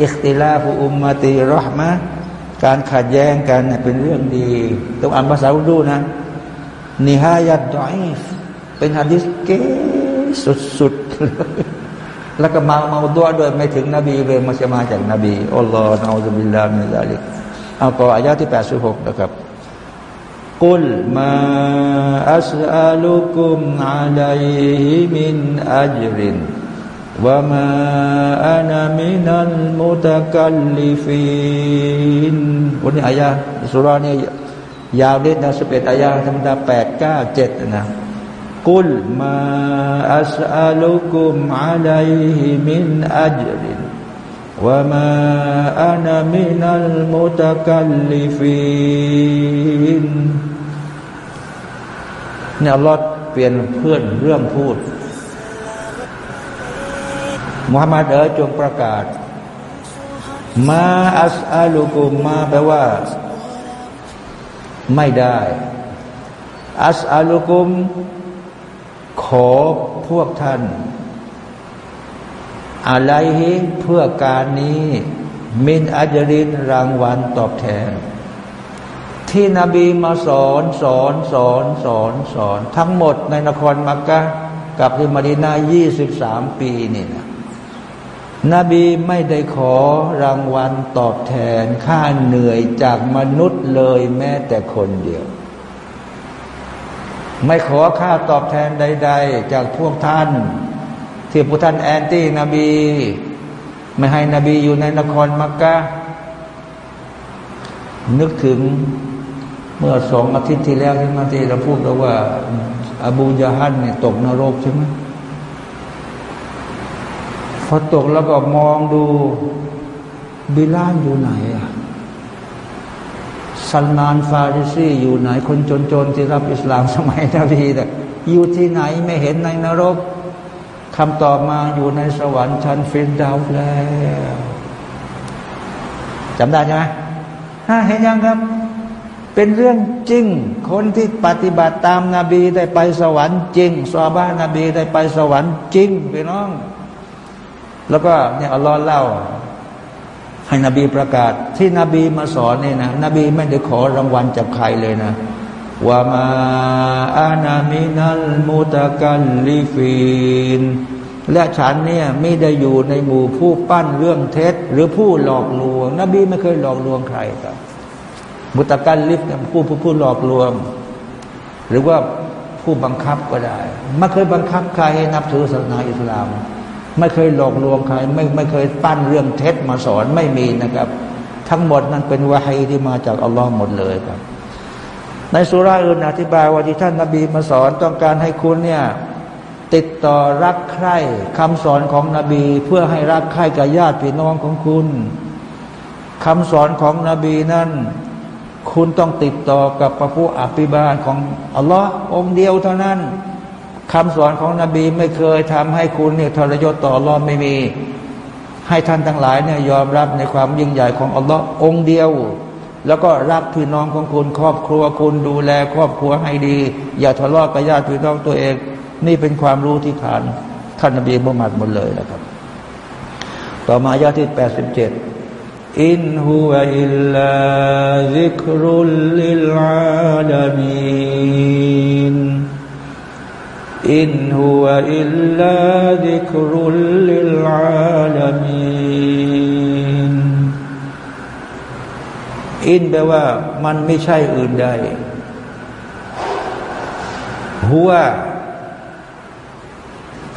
A: อิคติลาฟุอุมมาตีรอห์มะการขัดแย้งกันเป็นเรื่องดี ต้องอ่านภาษาอุดูนะนิฮายัดดอยเป็นฮะดิษเก๋สุดๆ แล้วก็มาเมาตัวด้วยไม่ถึงนบีเลยมาจะมาจากนบีอัลลอฮฺนาอุบิลลามิลาลิก เอาต่อายะที่แปดสิบหกนะครับกุลมาอัสอาลุกุมอาลัยฮิมินอัจรินว่ามาอานามินัลมุตะกัลลิฟินวันนี้อายะสุรานี่ยาวเนิดนะสเอ็ดอายาธรรมดาแปดเก้าเจ็ดนะกุลมาอัสอาลุกุมอาลัยฮิมินอัจริน ว่ามาอานามินัลมุตะกัลลิฟินเนี่ยลอดเปลี่ยนเพื่อนเรื่องพูดมุฮัมมัดเอ๋จงประกาศ มาอัสอาลูกุมมาแปลว่า ไม่ได้ อัสอาลูกุม ขอพวกท่าน อะไรฮิเพื่อการนี้ มินอัจรินรางวัลตอบแทน ที่นบีมาสอนสอนสอนสอนสอน ทั้งหมดในนครมักกะกับที่มาดินายี่สิบสามปีนี่นะนบีไม่ได้ขอรางวัลตอบแทน ค่าเหนื่อยจากมนุษย์เลยแม้แต่คนเดียว ไม่ขอค่าตอบแทนใด ๆ จากพวกท่าน ที่พวกท่านแอนตี้นบี ไม่ให้นบีอยู่ในนครมักกะนึกถึงเมื่อสองอาทิตย์ที่แล้วที่มาที่เราพูดกันว่า อบูยาฮันเนี่ยตกนรกใช่ไหมพอตกแล้วก็มองดูบิลานอยู่ไหนอะซัลมานฟาริซีอยู่ไหน คนจนๆที่รับอิสลามสมัยนบีแต่อยู่ที่ไหนไม่เห็นในนรก คำตอบมาอยู่ในสวรรค์ชั้นฟินดาวแล้วจำได้ใช่ไหมเห็นยังครับ เป็นเรื่องจริง คนที่ปฏิบัติตามนาบีได้ไปสวรรค์จริงซาบ้านนาบีได้ไปสวรรค์จริงพี่น้อง แล้วก็เนี่ยอัลลอฮ์เล่า ให้นบีประกาศ ที่นบีมาสอนเนี่ยนะนบีไม่ได้ขอรางวัลจากใครเลยนะว่ามาอานามินัลมุตะกันลิฟีน และฉันเนี่ยไม่ได้อยู่ในหมู่ผู้ปั้นเรื่องเท็จ หรือผู้หลอกลวง นบีไม่เคยหลอกลวงใครครับ มุตะกันลิฟผู้ผู้ผู้หลอกลวง หรือว่าผู้บังคับก็ได้ไม่เคยบังคับใครให้นับถือศาสนาอิสลาม ไม่เคยหลอกลวงใคร ไม่ไม่เคยปั้นเรื่องเท็จมาสอนไม่มีนะครับ ทั้งหมดนั้นเป็นวาฮีที่มาจากอัลลอฮ์หมดเลยครับ ในสุราอื่นอธิบายว่าที่ท่านนาบีมาสอนต้องการให้คุณเนี่ย ติดต่อรักใคร่คำสอนของนบี เพื่อให้รักใคร่กับญาติพี่น้องของคุณคำสอนของนบีนั้น คุณต้องติดต่อกับพระผู้อภิบาลของอัลลอฮ์องเดียวเท่านั้นคำสอนของนบีไม่เคยทำให้คุณเนี่ยทรยศต่ออัลลอฮ์ไม่มี ให้ท่านทั้งหลายเนี่ยยอมรับในความยิ่งใหญ่ของอัลลอฮ์องเดียว แล้วก็รักพี่น้องของคุณครอบครัวคุณดูแล ครอบครัวให้ดี อย่าทะเลาะกับญาติพี่น้องตัวเอง นี่เป็นความรู้ที่ผ่านท่านนบีมุฮัมมัดหมดเลยนะครับ ต่อมาอายาที่แปดสิบเจ็ดإن هو إلا ذكر للعالمين إن هو إلا ذكر للعالمين إن แปลว่ามันไม่ใช่อื่นใดهو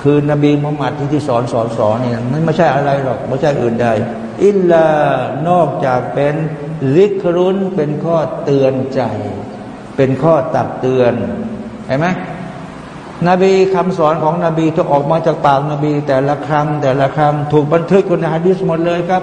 A: คือนบีมุฮัมมัดที่ที่สอนสอนสอนเนี่ยมันไม่ใช่อะไรหรอกไม่ใช่อื่นใด إلا นอกจากเป็นذكرเป็นข้อเตือนใจ เป็นข้อตักเตือนเห็นไหมนบีคำสอนของนบีที่ออกมาจากปากนบี แต่ละครั้งแต่ละครั้งถูกบันทึกในฮะดิษหมดเลยครับ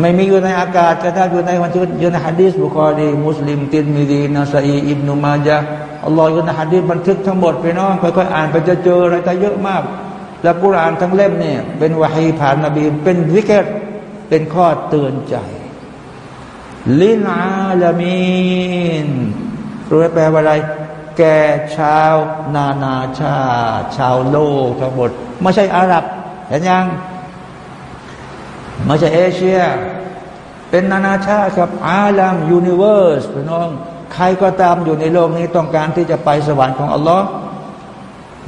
A: ไม่มีอยู่ในอากาศก็ถ้าอยู่ในวันที่อยู่ในฮะดิษบุคอรีมุสลิมตินมีดีนาซีอิบนุมาจาอัลลอฮฺอยู่ในฮะดิษบันทึกทั้งหมดไปน้องค่อยๆอ่านไปจะเจออะไรแต่เยอะมาก แล้วกุรานทั้งเล่มเนี่ยเป็นวะฮีผ่านนบีเป็นวิกเกตเป็นข้อเตือนใจ ลิลอาลามีนรู้ไหมแปลว่าอะไร แก่ชาวนานาชาติชาวโลกทั้งหมด ไม่ใช่อาหรับเห็นยัง ไม่ใช่เอเชีย เป็นนานาชาติครับอาลัมยูนิเวอร์สพี่น้อง ใครก็ตามอยู่ในโลกนี้ต้องการที่จะไปสวรรค์ของอัลลอฮ์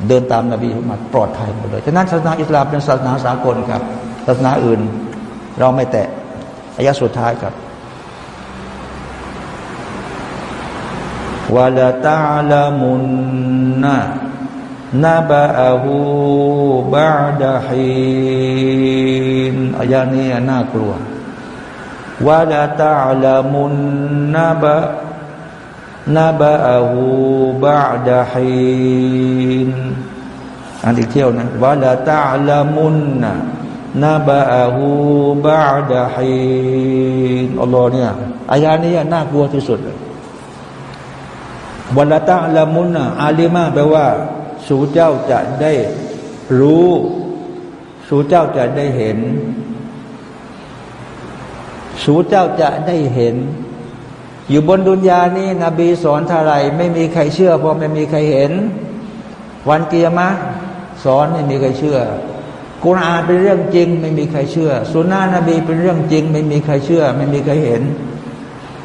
A: เดินตามนบีมุฮัมมัดปลอดภัยหมดเลยฉะนั้นศาสนาอิสลามเป็นศาสนาสากลครับ ศาสนาอื่น เราไม่แตะอายะสุดท้ายครับวะลาตัลมุนนะ นาบะอาหูบาดาฮินอายานี้น่ากลัววาลาตาลามุนนาบะนาบะอาหูบาดาฮินอันอีกเที่ยวนะวาลาตาลามุนนะาบะอาหูบาดาฮินอัลลอฮ์เนี่ยอายานี้น่ากลัวที่สุดวาลาตาลามุนนะอาลีมาแปลว่า สู่เจ้าจะได้รู้ สู่เจ้าจะได้เห็น สู่เจ้าจะได้เห็น อยู่บนดุนยานี้นบีสอนเท่าไรไม่มีใครเชื่อเพราะไม่มีใครเห็น วันเกียรมะสอนไม่มีใครเชื่อกุรอานเป็นเรื่องจริง ไม่มีใครเชื่อสุนนะนบีเป็นเรื่องจริง ไม่มีใครเชื่อ ไม่มีใครเห็น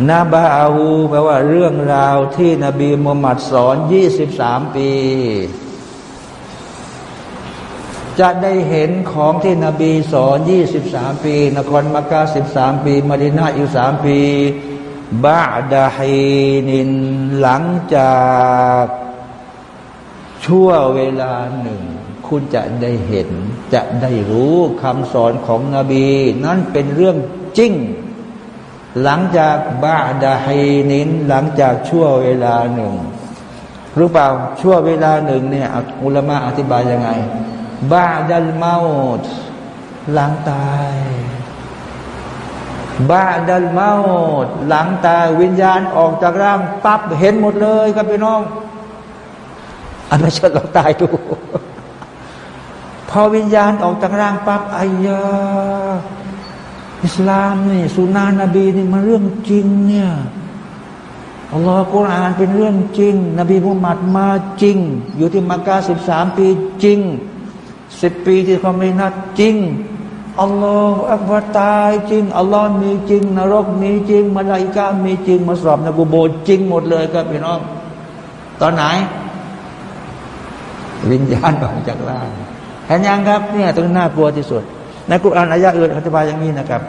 A: นาบาอาหูแปลว่าเรื่องราวที่นบีมุฮัมมัดสอนยี่สิบสามปี จะได้เห็นของที่นบีสอนยี่สิบสามปี นครมักกะสิบสามปีมาดินาอีกสามปีบาดาฮีนินหลังจากชั่วเวลาหนึ่ง คุณจะได้เห็น จะได้รู้คำสอนของนบี นั่นเป็นเรื่องจริง หลังจากบาดาฮีนินหลังจากชั่วเวลาหนึ่งรู้เปล่าชั่วเวลาหนึ่งเนี่ยอุลมะอธิบายยังไง บาดัลเมาต์หลังตายบาดัลเมาต์หลังตายวิญญาณออกจากร่างปั๊บเห็นหมดเลยครับพี่น้อง อันไม่ใช่เราตายดูพอวิญญาณออกจากร่างปั๊บอายาอิสลามนี่สุนานะบีนี่มันเรื่องจริงเนี่ยอัลลอฮ์กุรอานเป็นเรื่องจริง นบีมุฮัมมัดมาจริง อยู่ที่มักกะสิบสามปีจริง สิบปีที่เขาไม่นัดจริงอัลลอฮฺอักบารตายจริงอัลลอฮ์มีจริง นรกมีจริงมาลายกามีจริง มาสอบนกูโบจริงหมดเลยครับพี่น้อง ตอนไหน วิญญาณออกจากร่างเห็นยังครับเนี่ยตรงน่ากลัวที่สุด ในกุรอานอายะอื่นอธิบายอย่างนี้นะครับ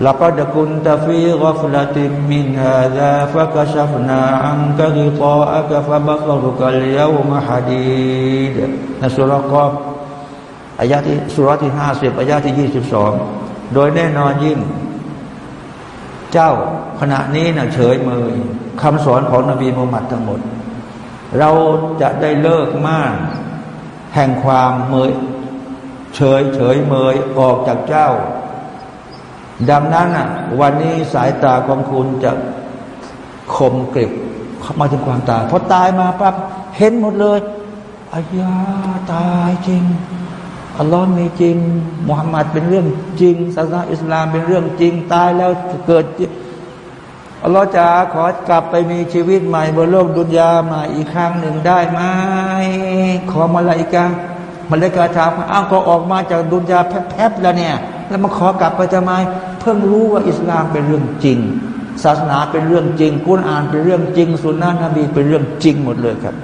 A: แล้วก็จะกุนตฟีกฟลติมินฮาดาฟะกชฟนาอันกะกิตาอักฟะบักรุกัลยาวมฮดีดในสุรกอบอายะที่สุรที่ห้าสิบอายะที่ยี่สิบสองโดยแน่นอนยิ่ง เจ้าขณะนี้นะเฉยเมยคำสอนของนบีมุฮัมมัดทั้งหมด เราจะได้เลิกม่านแห่งความเมยเฉยเฉยเมยออกจากเจ้า ดังนั้นอะ วันนี้สายตาของคุณจะคมกริบเข้ามาถึงความตายพอตายมาปั๊บเห็นหมดเลยอายาตายจริงอัลลอฮ์มีจริงมุฮัมมัดเป็นเรื่องจริงศาสนาอิสลามเป็นเรื่องจริงตายแล้วเกิดอัลลอฮ์จะขอกลับไปมีชีวิตใหม่บนโลกดุนยาใหม่อีกครั้งหนึ่งได้ไหมขอมาลายกามันเลยกาถามอ้าวก็ออกมาจากดุนยาแพบๆแล้วเนี่ย แล้วมาขอกลับไปทำไม เพิ่งรู้ว่าอิสลามเป็นเรื่องจริง ศาสนาเป็นเรื่องจริงกุณอ่านเป็นเรื่องจริงสุนนะนบีเป็นเรื่องจริงหมดเลยครับ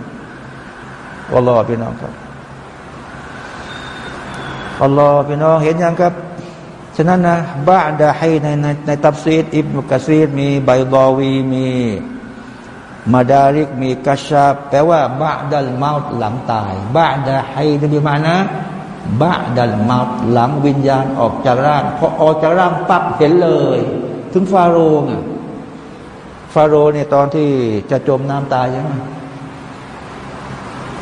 A: อัลลอฮ์พี่น้องครับอัลลอฮ์พี่น้องเห็นยังครับฉะนั้นนะบ้าดาให้ในในในตับซีดอิบนุกะซีดมีใบดอวีมีมาดาริกมีกัชชาแปลว่าบาดัลมาตหลังตายบาดาไฮนบีมานะ บาดัลมาตหลังวิญญาณออกจากร่างพอออกจากร่างปั๊บเห็นเลย ถึงฟาโรห์ฟาโรห์เนี่ยตอนที่จะจมน้ำตายใช่ไหม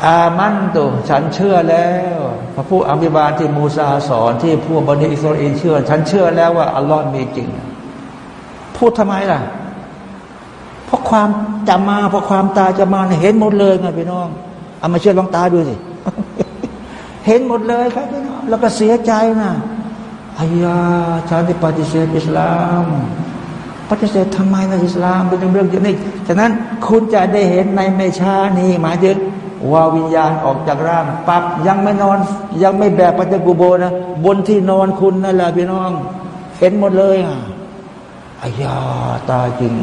A: อามันตุฉันเชื่อแล้วพระผู้อภิบาลที่มูซาสอนที่ผู้บันิอิสราเอลเชื่อ ฉันเชื่อแล้วว่าอัลลอฮ์มีจริง พูดทำไมล่ะ เพราะความจะมาเพราะความตาจะมาเห็นหมดเลยไงพี่น้องเอามาเชื่อลองตาดูสิ เห็นหมดเลยครับพี่น้องแล้วก็เสียใจนะอายาฉันที่ปฏิเสธอิสลาม ปฏิเสธทำไมนะอิสลามเป็นเรื่องเดียวนี่ฉะนั้นคุณจะได้เห็นในเมชานี้หมายถึงว่าวิญญาณออกจากร่างปับยังไม่นอน ยังไม่แบบปัจจุบันนะ บนที่นอนคุณนั่นแหละพี่น้อง เห็นหมดเลยอะอายาตาจริง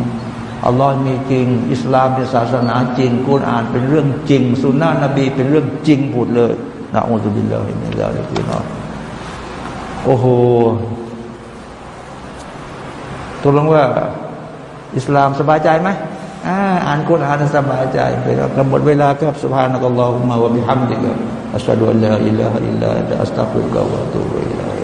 A: อัลลอฮ์มีจริง อิสลามเป็นศาสนาจริงกุรอานเป็นเรื่องจริงสุนนะนบีเป็นเรื่องจริงพูดเลย نعوذ بالله من اللهพี่น้องโอ้โหตกลงว่า อิสลามสบายใจไหมอ่านกุรอานสบายใจไปแล้วหมดเวลาครับسبحانك اللهم وبحمدك أشهد أن لا إله إلا أنت أستغفرك وأتوب إليك